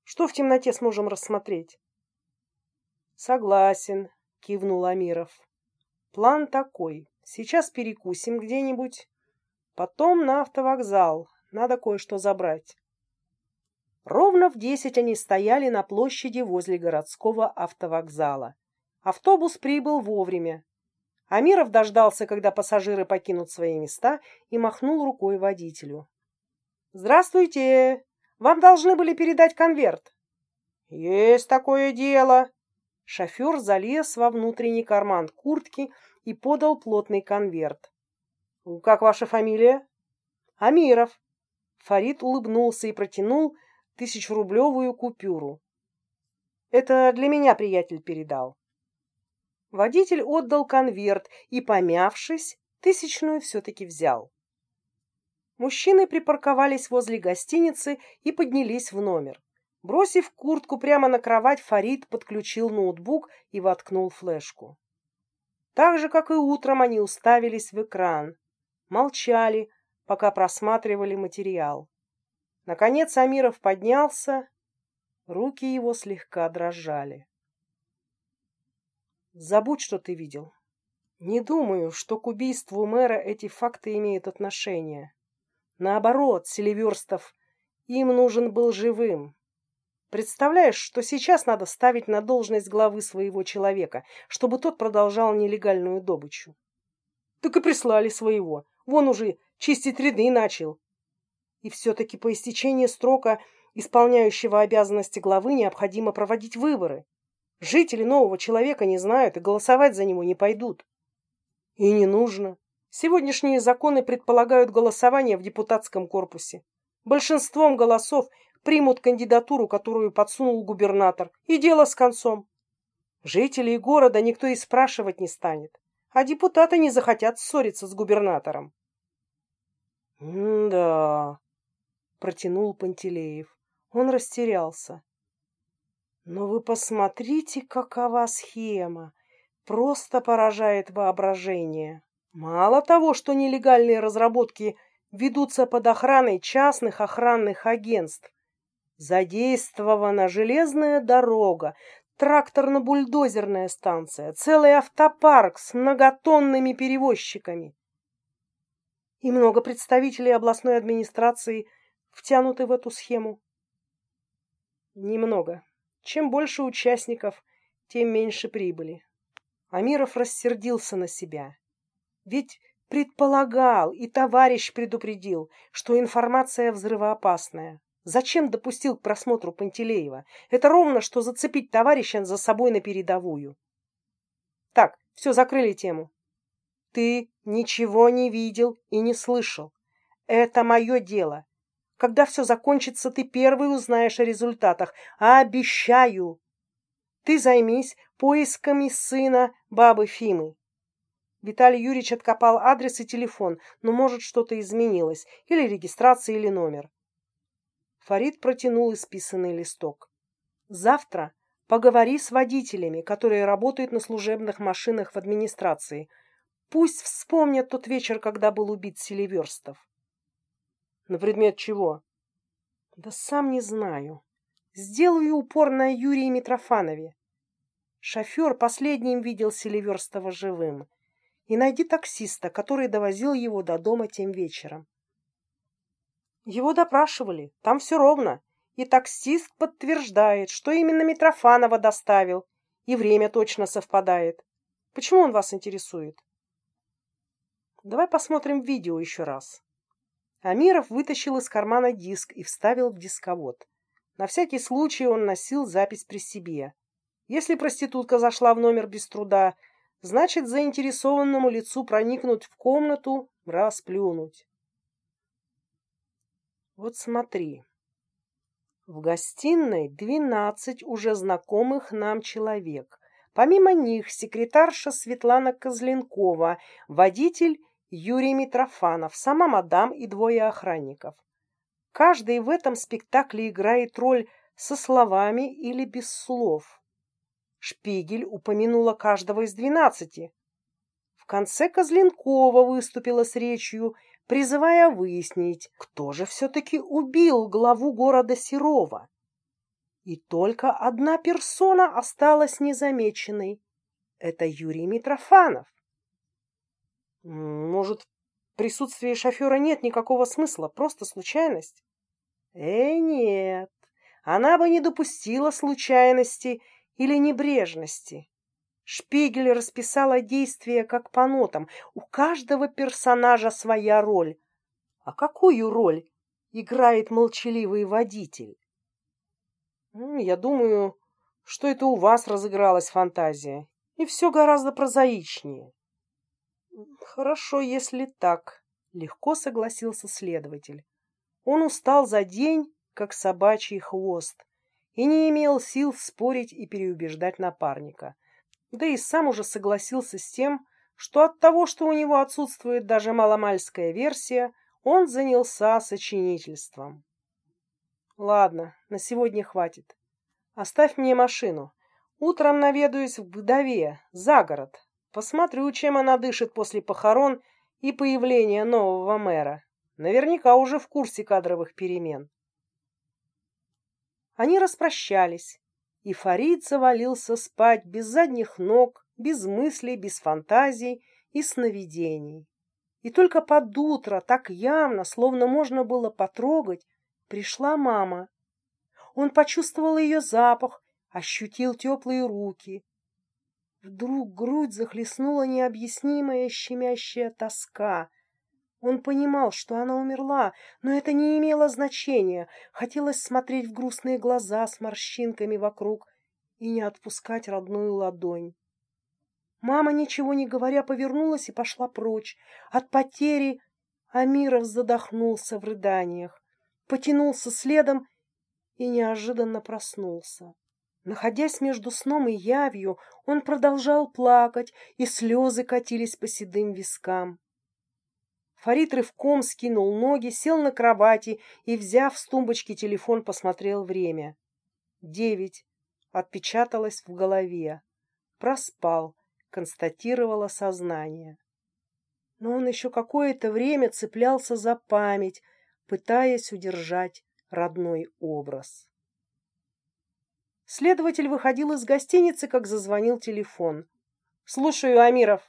Что в темноте сможем рассмотреть? Согласен, кивнул Амиров. План такой. Сейчас перекусим где-нибудь. Потом на автовокзал. Надо кое-что забрать. Ровно в десять они стояли на площади возле городского автовокзала. Автобус прибыл вовремя. Амиров дождался, когда пассажиры покинут свои места, и махнул рукой водителю. Здравствуйте. Вам должны были передать конверт. Есть такое дело. Шофер залез во внутренний карман куртки и подал плотный конверт. Как ваша фамилия? Амиров. Фарид улыбнулся и протянул тысячерублевую купюру. Это для меня приятель передал. Водитель отдал конверт и, помявшись, тысячную все-таки взял. Мужчины припарковались возле гостиницы и поднялись в номер. Бросив куртку прямо на кровать, Фарид подключил ноутбук и воткнул флешку. Так же, как и утром, они уставились в экран. Молчали, пока просматривали материал. Наконец Амиров поднялся, руки его слегка дрожали. Забудь, что ты видел. Не думаю, что к убийству мэра эти факты имеют отношение. Наоборот, Селиверстов им нужен был живым. Представляешь, что сейчас надо ставить на должность главы своего человека, чтобы тот продолжал нелегальную добычу. Так и прислали своего. Вон уже чистить ряды начал. И все-таки по истечении срока исполняющего обязанности главы необходимо проводить выборы. Жители нового человека не знают и голосовать за него не пойдут. И не нужно. Сегодняшние законы предполагают голосование в депутатском корпусе. Большинством голосов примут кандидатуру, которую подсунул губернатор, и дело с концом. Жителей города никто и спрашивать не станет, а депутаты не захотят ссориться с губернатором. «Да», — протянул Пантелеев. Он растерялся. «Но вы посмотрите, какова схема! Просто поражает воображение!» Мало того, что нелегальные разработки ведутся под охраной частных охранных агентств, задействована железная дорога, тракторно-бульдозерная станция, целый автопарк с многотонными перевозчиками. И много представителей областной администрации втянуты в эту схему. Немного. Чем больше участников, тем меньше прибыли. Амиров рассердился на себя. Ведь предполагал и товарищ предупредил, что информация взрывоопасная. Зачем допустил к просмотру Пантелеева? Это ровно, что зацепить товарища за собой на передовую. Так, все, закрыли тему. Ты ничего не видел и не слышал. Это мое дело. Когда все закончится, ты первый узнаешь о результатах. Обещаю. Ты займись поисками сына бабы Фимы. Виталий Юрьевич откопал адрес и телефон, но, может, что-то изменилось, или регистрация, или номер. Фарид протянул исписанный листок. «Завтра поговори с водителями, которые работают на служебных машинах в администрации. Пусть вспомнят тот вечер, когда был убит Селиверстов». «На предмет чего?» «Да сам не знаю. Сделаю упор на Юрии Митрофанове. Шофер последним видел Селиверстова живым и найди таксиста, который довозил его до дома тем вечером. Его допрашивали, там все ровно, и таксист подтверждает, что именно Митрофанова доставил, и время точно совпадает. Почему он вас интересует? Давай посмотрим видео еще раз. Амиров вытащил из кармана диск и вставил в дисковод. На всякий случай он носил запись при себе. Если проститутка зашла в номер без труда, Значит, заинтересованному лицу проникнуть в комнату, расплюнуть. Вот смотри. В гостиной двенадцать уже знакомых нам человек. Помимо них секретарша Светлана Козленкова, водитель Юрий Митрофанов, сама мадам и двое охранников. Каждый в этом спектакле играет роль со словами или без слов. Шпигель упомянула каждого из двенадцати. В конце Козленкова выступила с речью, призывая выяснить, кто же все-таки убил главу города Серова. И только одна персона осталась незамеченной. Это Юрий Митрофанов. Может, в присутствии шофера нет никакого смысла, просто случайность? Э, нет, она бы не допустила случайности или небрежности. Шпигель расписала действия как по нотам. У каждого персонажа своя роль. А какую роль играет молчаливый водитель. Я думаю, что это у вас разыгралась фантазия, и все гораздо прозаичнее. Хорошо, если так, легко согласился следователь. Он устал за день, как собачий хвост, и не имел сил спорить и переубеждать напарника. Да и сам уже согласился с тем, что от того, что у него отсутствует даже маломальская версия, он занялся сочинительством. Ладно, на сегодня хватит. Оставь мне машину. Утром наведаюсь в Гдове, за город. Посмотрю, чем она дышит после похорон и появления нового мэра. Наверняка уже в курсе кадровых перемен. Они распрощались, и Фарид завалился спать без задних ног, без мыслей, без фантазий и сновидений. И только под утро, так явно, словно можно было потрогать, пришла мама. Он почувствовал ее запах, ощутил теплые руки. Вдруг грудь захлестнула необъяснимая щемящая тоска. Он понимал, что она умерла, но это не имело значения. Хотелось смотреть в грустные глаза с морщинками вокруг и не отпускать родную ладонь. Мама, ничего не говоря, повернулась и пошла прочь. От потери Амиров задохнулся в рыданиях, потянулся следом и неожиданно проснулся. Находясь между сном и явью, он продолжал плакать, и слезы катились по седым вискам. Фарид рывком скинул ноги, сел на кровати и, взяв с тумбочки телефон, посмотрел время. Девять. Отпечаталось в голове. Проспал констатировало сознание. Но он еще какое-то время цеплялся за память, пытаясь удержать родной образ. Следователь выходил из гостиницы, как зазвонил телефон. «Слушаю, Амиров».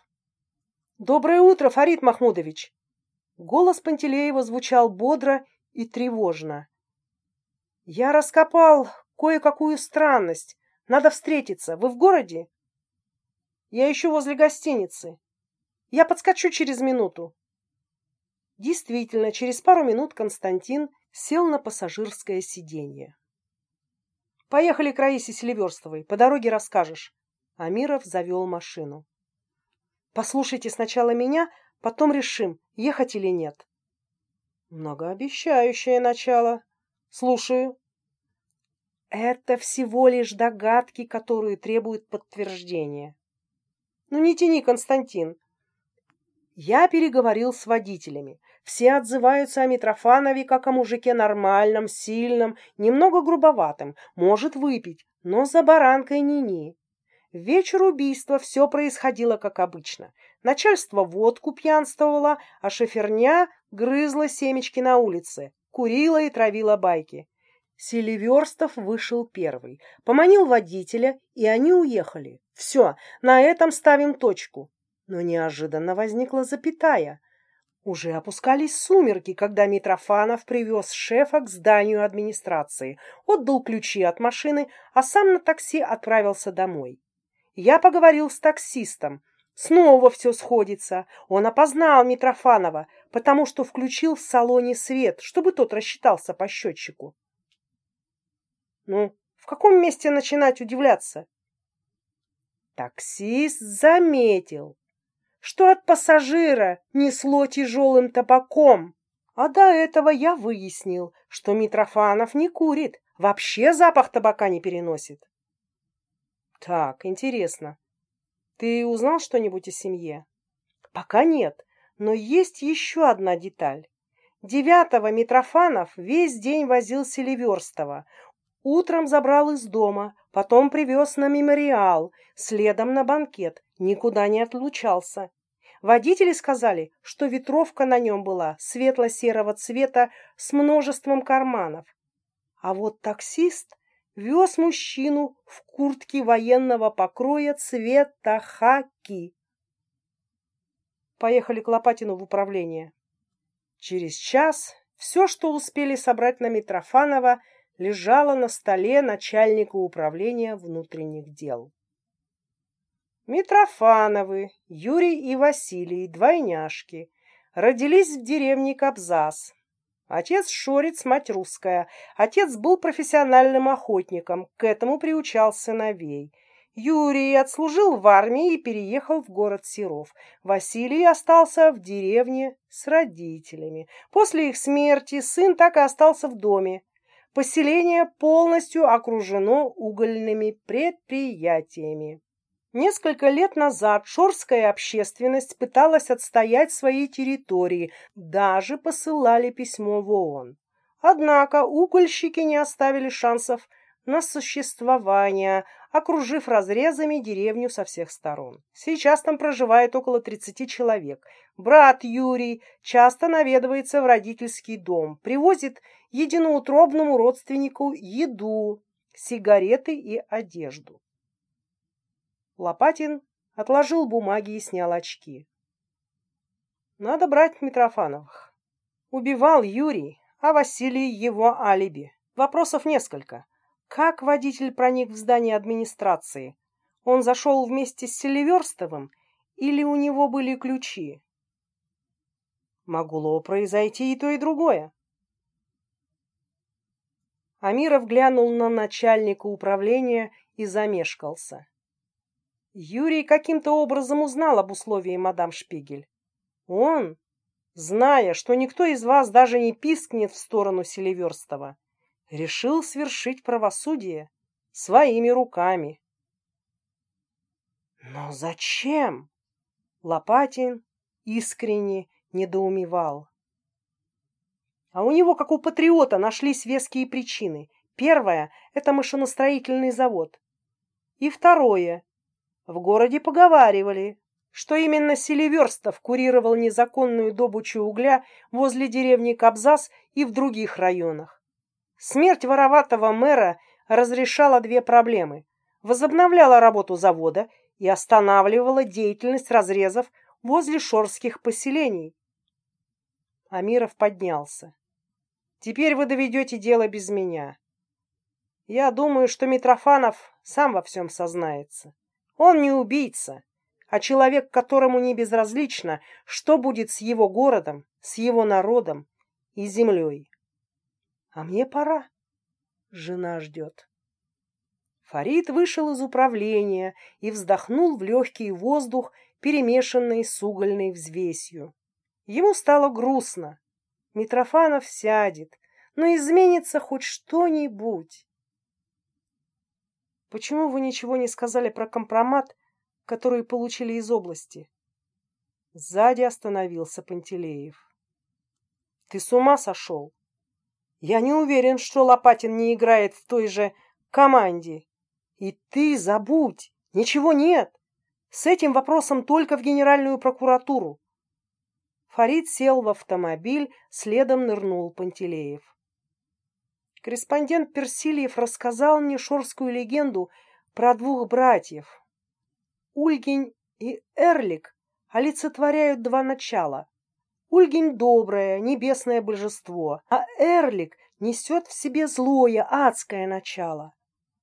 «Доброе утро, Фарид Махмудович!» Голос Пантелеева звучал бодро и тревожно. «Я раскопал кое-какую странность. Надо встретиться. Вы в городе?» Я еще возле гостиницы. Я подскочу через минуту. Действительно, через пару минут Константин сел на пассажирское сиденье. Поехали к Раисе Селиверстовой, по дороге расскажешь. Амиров завел машину. Послушайте сначала меня, потом решим, ехать или нет. Многообещающее начало. Слушаю. Это всего лишь догадки, которые требуют подтверждения. Ну не тяни, Константин. Я переговорил с водителями. Все отзываются о Митрофанове как о мужике нормальном, сильном, немного грубоватым, может выпить, но за баранкой ни-ни. вечер убийства все происходило как обычно. Начальство водку пьянствовало, а шоферня грызла семечки на улице, курила и травила байки. Селиверстов вышел первый, поманил водителя, и они уехали. Все, на этом ставим точку. Но неожиданно возникла запятая. Уже опускались сумерки, когда Митрофанов привез шефа к зданию администрации, отдал ключи от машины, а сам на такси отправился домой. Я поговорил с таксистом. Снова все сходится. Он опознал Митрофанова, потому что включил в салоне свет, чтобы тот рассчитался по счетчику. Ну, в каком месте начинать удивляться? Таксист заметил, что от пассажира несло тяжелым табаком. А до этого я выяснил, что Митрофанов не курит, вообще запах табака не переносит. Так, интересно. Ты узнал что-нибудь о семье? Пока нет, но есть еще одна деталь. Девятого Митрофанов весь день возил Селиверстова. Утром забрал из дома, потом привез на мемориал, следом на банкет, никуда не отлучался. Водители сказали, что ветровка на нем была светло-серого цвета с множеством карманов. А вот таксист вез мужчину в куртке военного покроя цвета хаки. Поехали к Лопатину в управление. Через час все, что успели собрать на Митрофанова, лежала на столе начальника управления внутренних дел. Митрофановы, Юрий и Василий, двойняшки, родились в деревне Кобзас. Отец шорец, мать русская. Отец был профессиональным охотником, к этому приучал сыновей. Юрий отслужил в армии и переехал в город Серов. Василий остался в деревне с родителями. После их смерти сын так и остался в доме. Поселение полностью окружено угольными предприятиями. Несколько лет назад шорская общественность пыталась отстоять свои территории, даже посылали письмо в ООН. Однако угольщики не оставили шансов на существование, окружив разрезами деревню со всех сторон. Сейчас там проживает около 30 человек. Брат Юрий часто наведывается в родительский дом, привозит единоутробному родственнику еду, сигареты и одежду. Лопатин отложил бумаги и снял очки. Надо брать Митрофановых. Убивал Юрий, а Василий его алиби. Вопросов несколько. Как водитель проник в здание администрации? Он зашел вместе с Селиверстовым или у него были ключи? Могло произойти и то, и другое. Амиров глянул на начальника управления и замешкался. Юрий каким-то образом узнал об условии мадам Шпигель. Он, зная, что никто из вас даже не пискнет в сторону Селиверстова, решил свершить правосудие своими руками. Но зачем? Лопатин искренне недоумевал. А у него, как у патриота, нашлись веские причины. Первое – это машиностроительный завод. И второе в городе поговаривали, что именно Селиверстов курировал незаконную добычу угля возле деревни Кобзас и в других районах. Смерть вороватого мэра разрешала две проблемы. Возобновляла работу завода и останавливала деятельность разрезов возле шорских поселений. Амиров поднялся. «Теперь вы доведете дело без меня. Я думаю, что Митрофанов сам во всем сознается». Он не убийца, а человек, которому не безразлично, что будет с его городом, с его народом и землей. А мне пора. Жена ждет. Фарид вышел из управления и вздохнул в легкий воздух, перемешанный с угольной взвесью. Ему стало грустно. Митрофанов сядет, но изменится хоть что-нибудь. Почему вы ничего не сказали про компромат, который получили из области? Сзади остановился Пантелеев. Ты с ума сошел? Я не уверен, что Лопатин не играет в той же команде. И ты забудь, ничего нет. С этим вопросом только в Генеральную прокуратуру. Фарид сел в автомобиль, следом нырнул Пантелеев. Корреспондент Персильев рассказал мне шорскую легенду про двух братьев. Ульгень и Эрлик олицетворяют два начала. Ульгень — доброе, небесное божество, а Эрлик несет в себе злое, адское начало.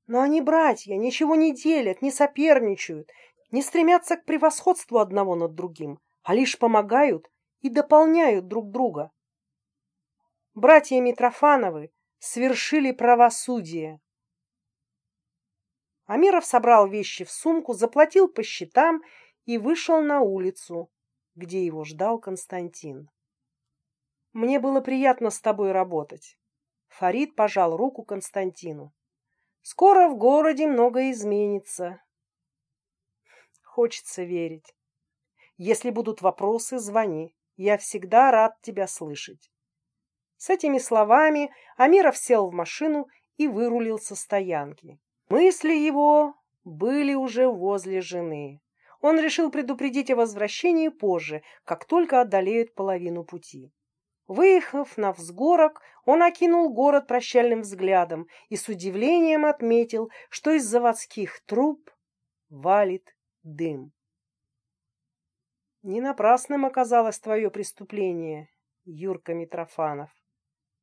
Но они братья, ничего не делят, не соперничают, не стремятся к превосходству одного над другим, а лишь помогают и дополняют друг друга. Братья Митрофановы свершили правосудие. Амиров собрал вещи в сумку, заплатил по счетам и вышел на улицу, где его ждал Константин. Мне было приятно с тобой работать. Фарид пожал руку Константину. Скоро в городе многое изменится. Хочется верить. Если будут вопросы, звони. Я всегда рад тебя слышать. С этими словами Амиров сел в машину и вырулил со стоянки. Мысли его были уже возле жены. Он решил предупредить о возвращении позже, как только одолеют половину пути. Выехав на взгорок, он окинул город прощальным взглядом и с удивлением отметил, что из заводских труб валит дым. Не напрасным оказалось твое преступление, Юрка Митрофанов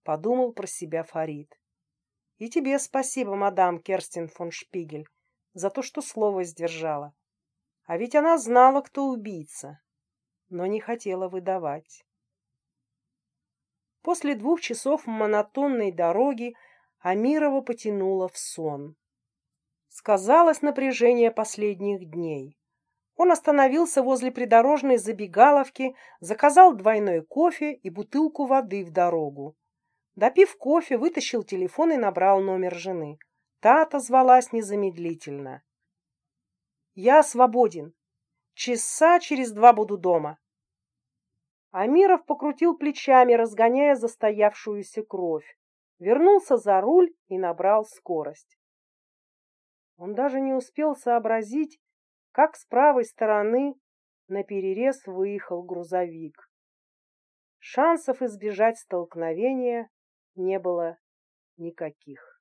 подумал про себя Фарид. И тебе спасибо, мадам Керстин фон Шпигель, за то, что слово сдержала. А ведь она знала, кто убийца, но не хотела выдавать. После двух часов монотонной дороги Амирова потянула в сон. Сказалось напряжение последних дней. Он остановился возле придорожной забегаловки, заказал двойной кофе и бутылку воды в дорогу. Допив кофе, вытащил телефон и набрал номер жены. Та отозвалась незамедлительно. «Я свободен. Часа через два буду дома». Амиров покрутил плечами, разгоняя застоявшуюся кровь. Вернулся за руль и набрал скорость. Он даже не успел сообразить, как с правой стороны на перерез выехал грузовик. Шансов избежать столкновения не было никаких.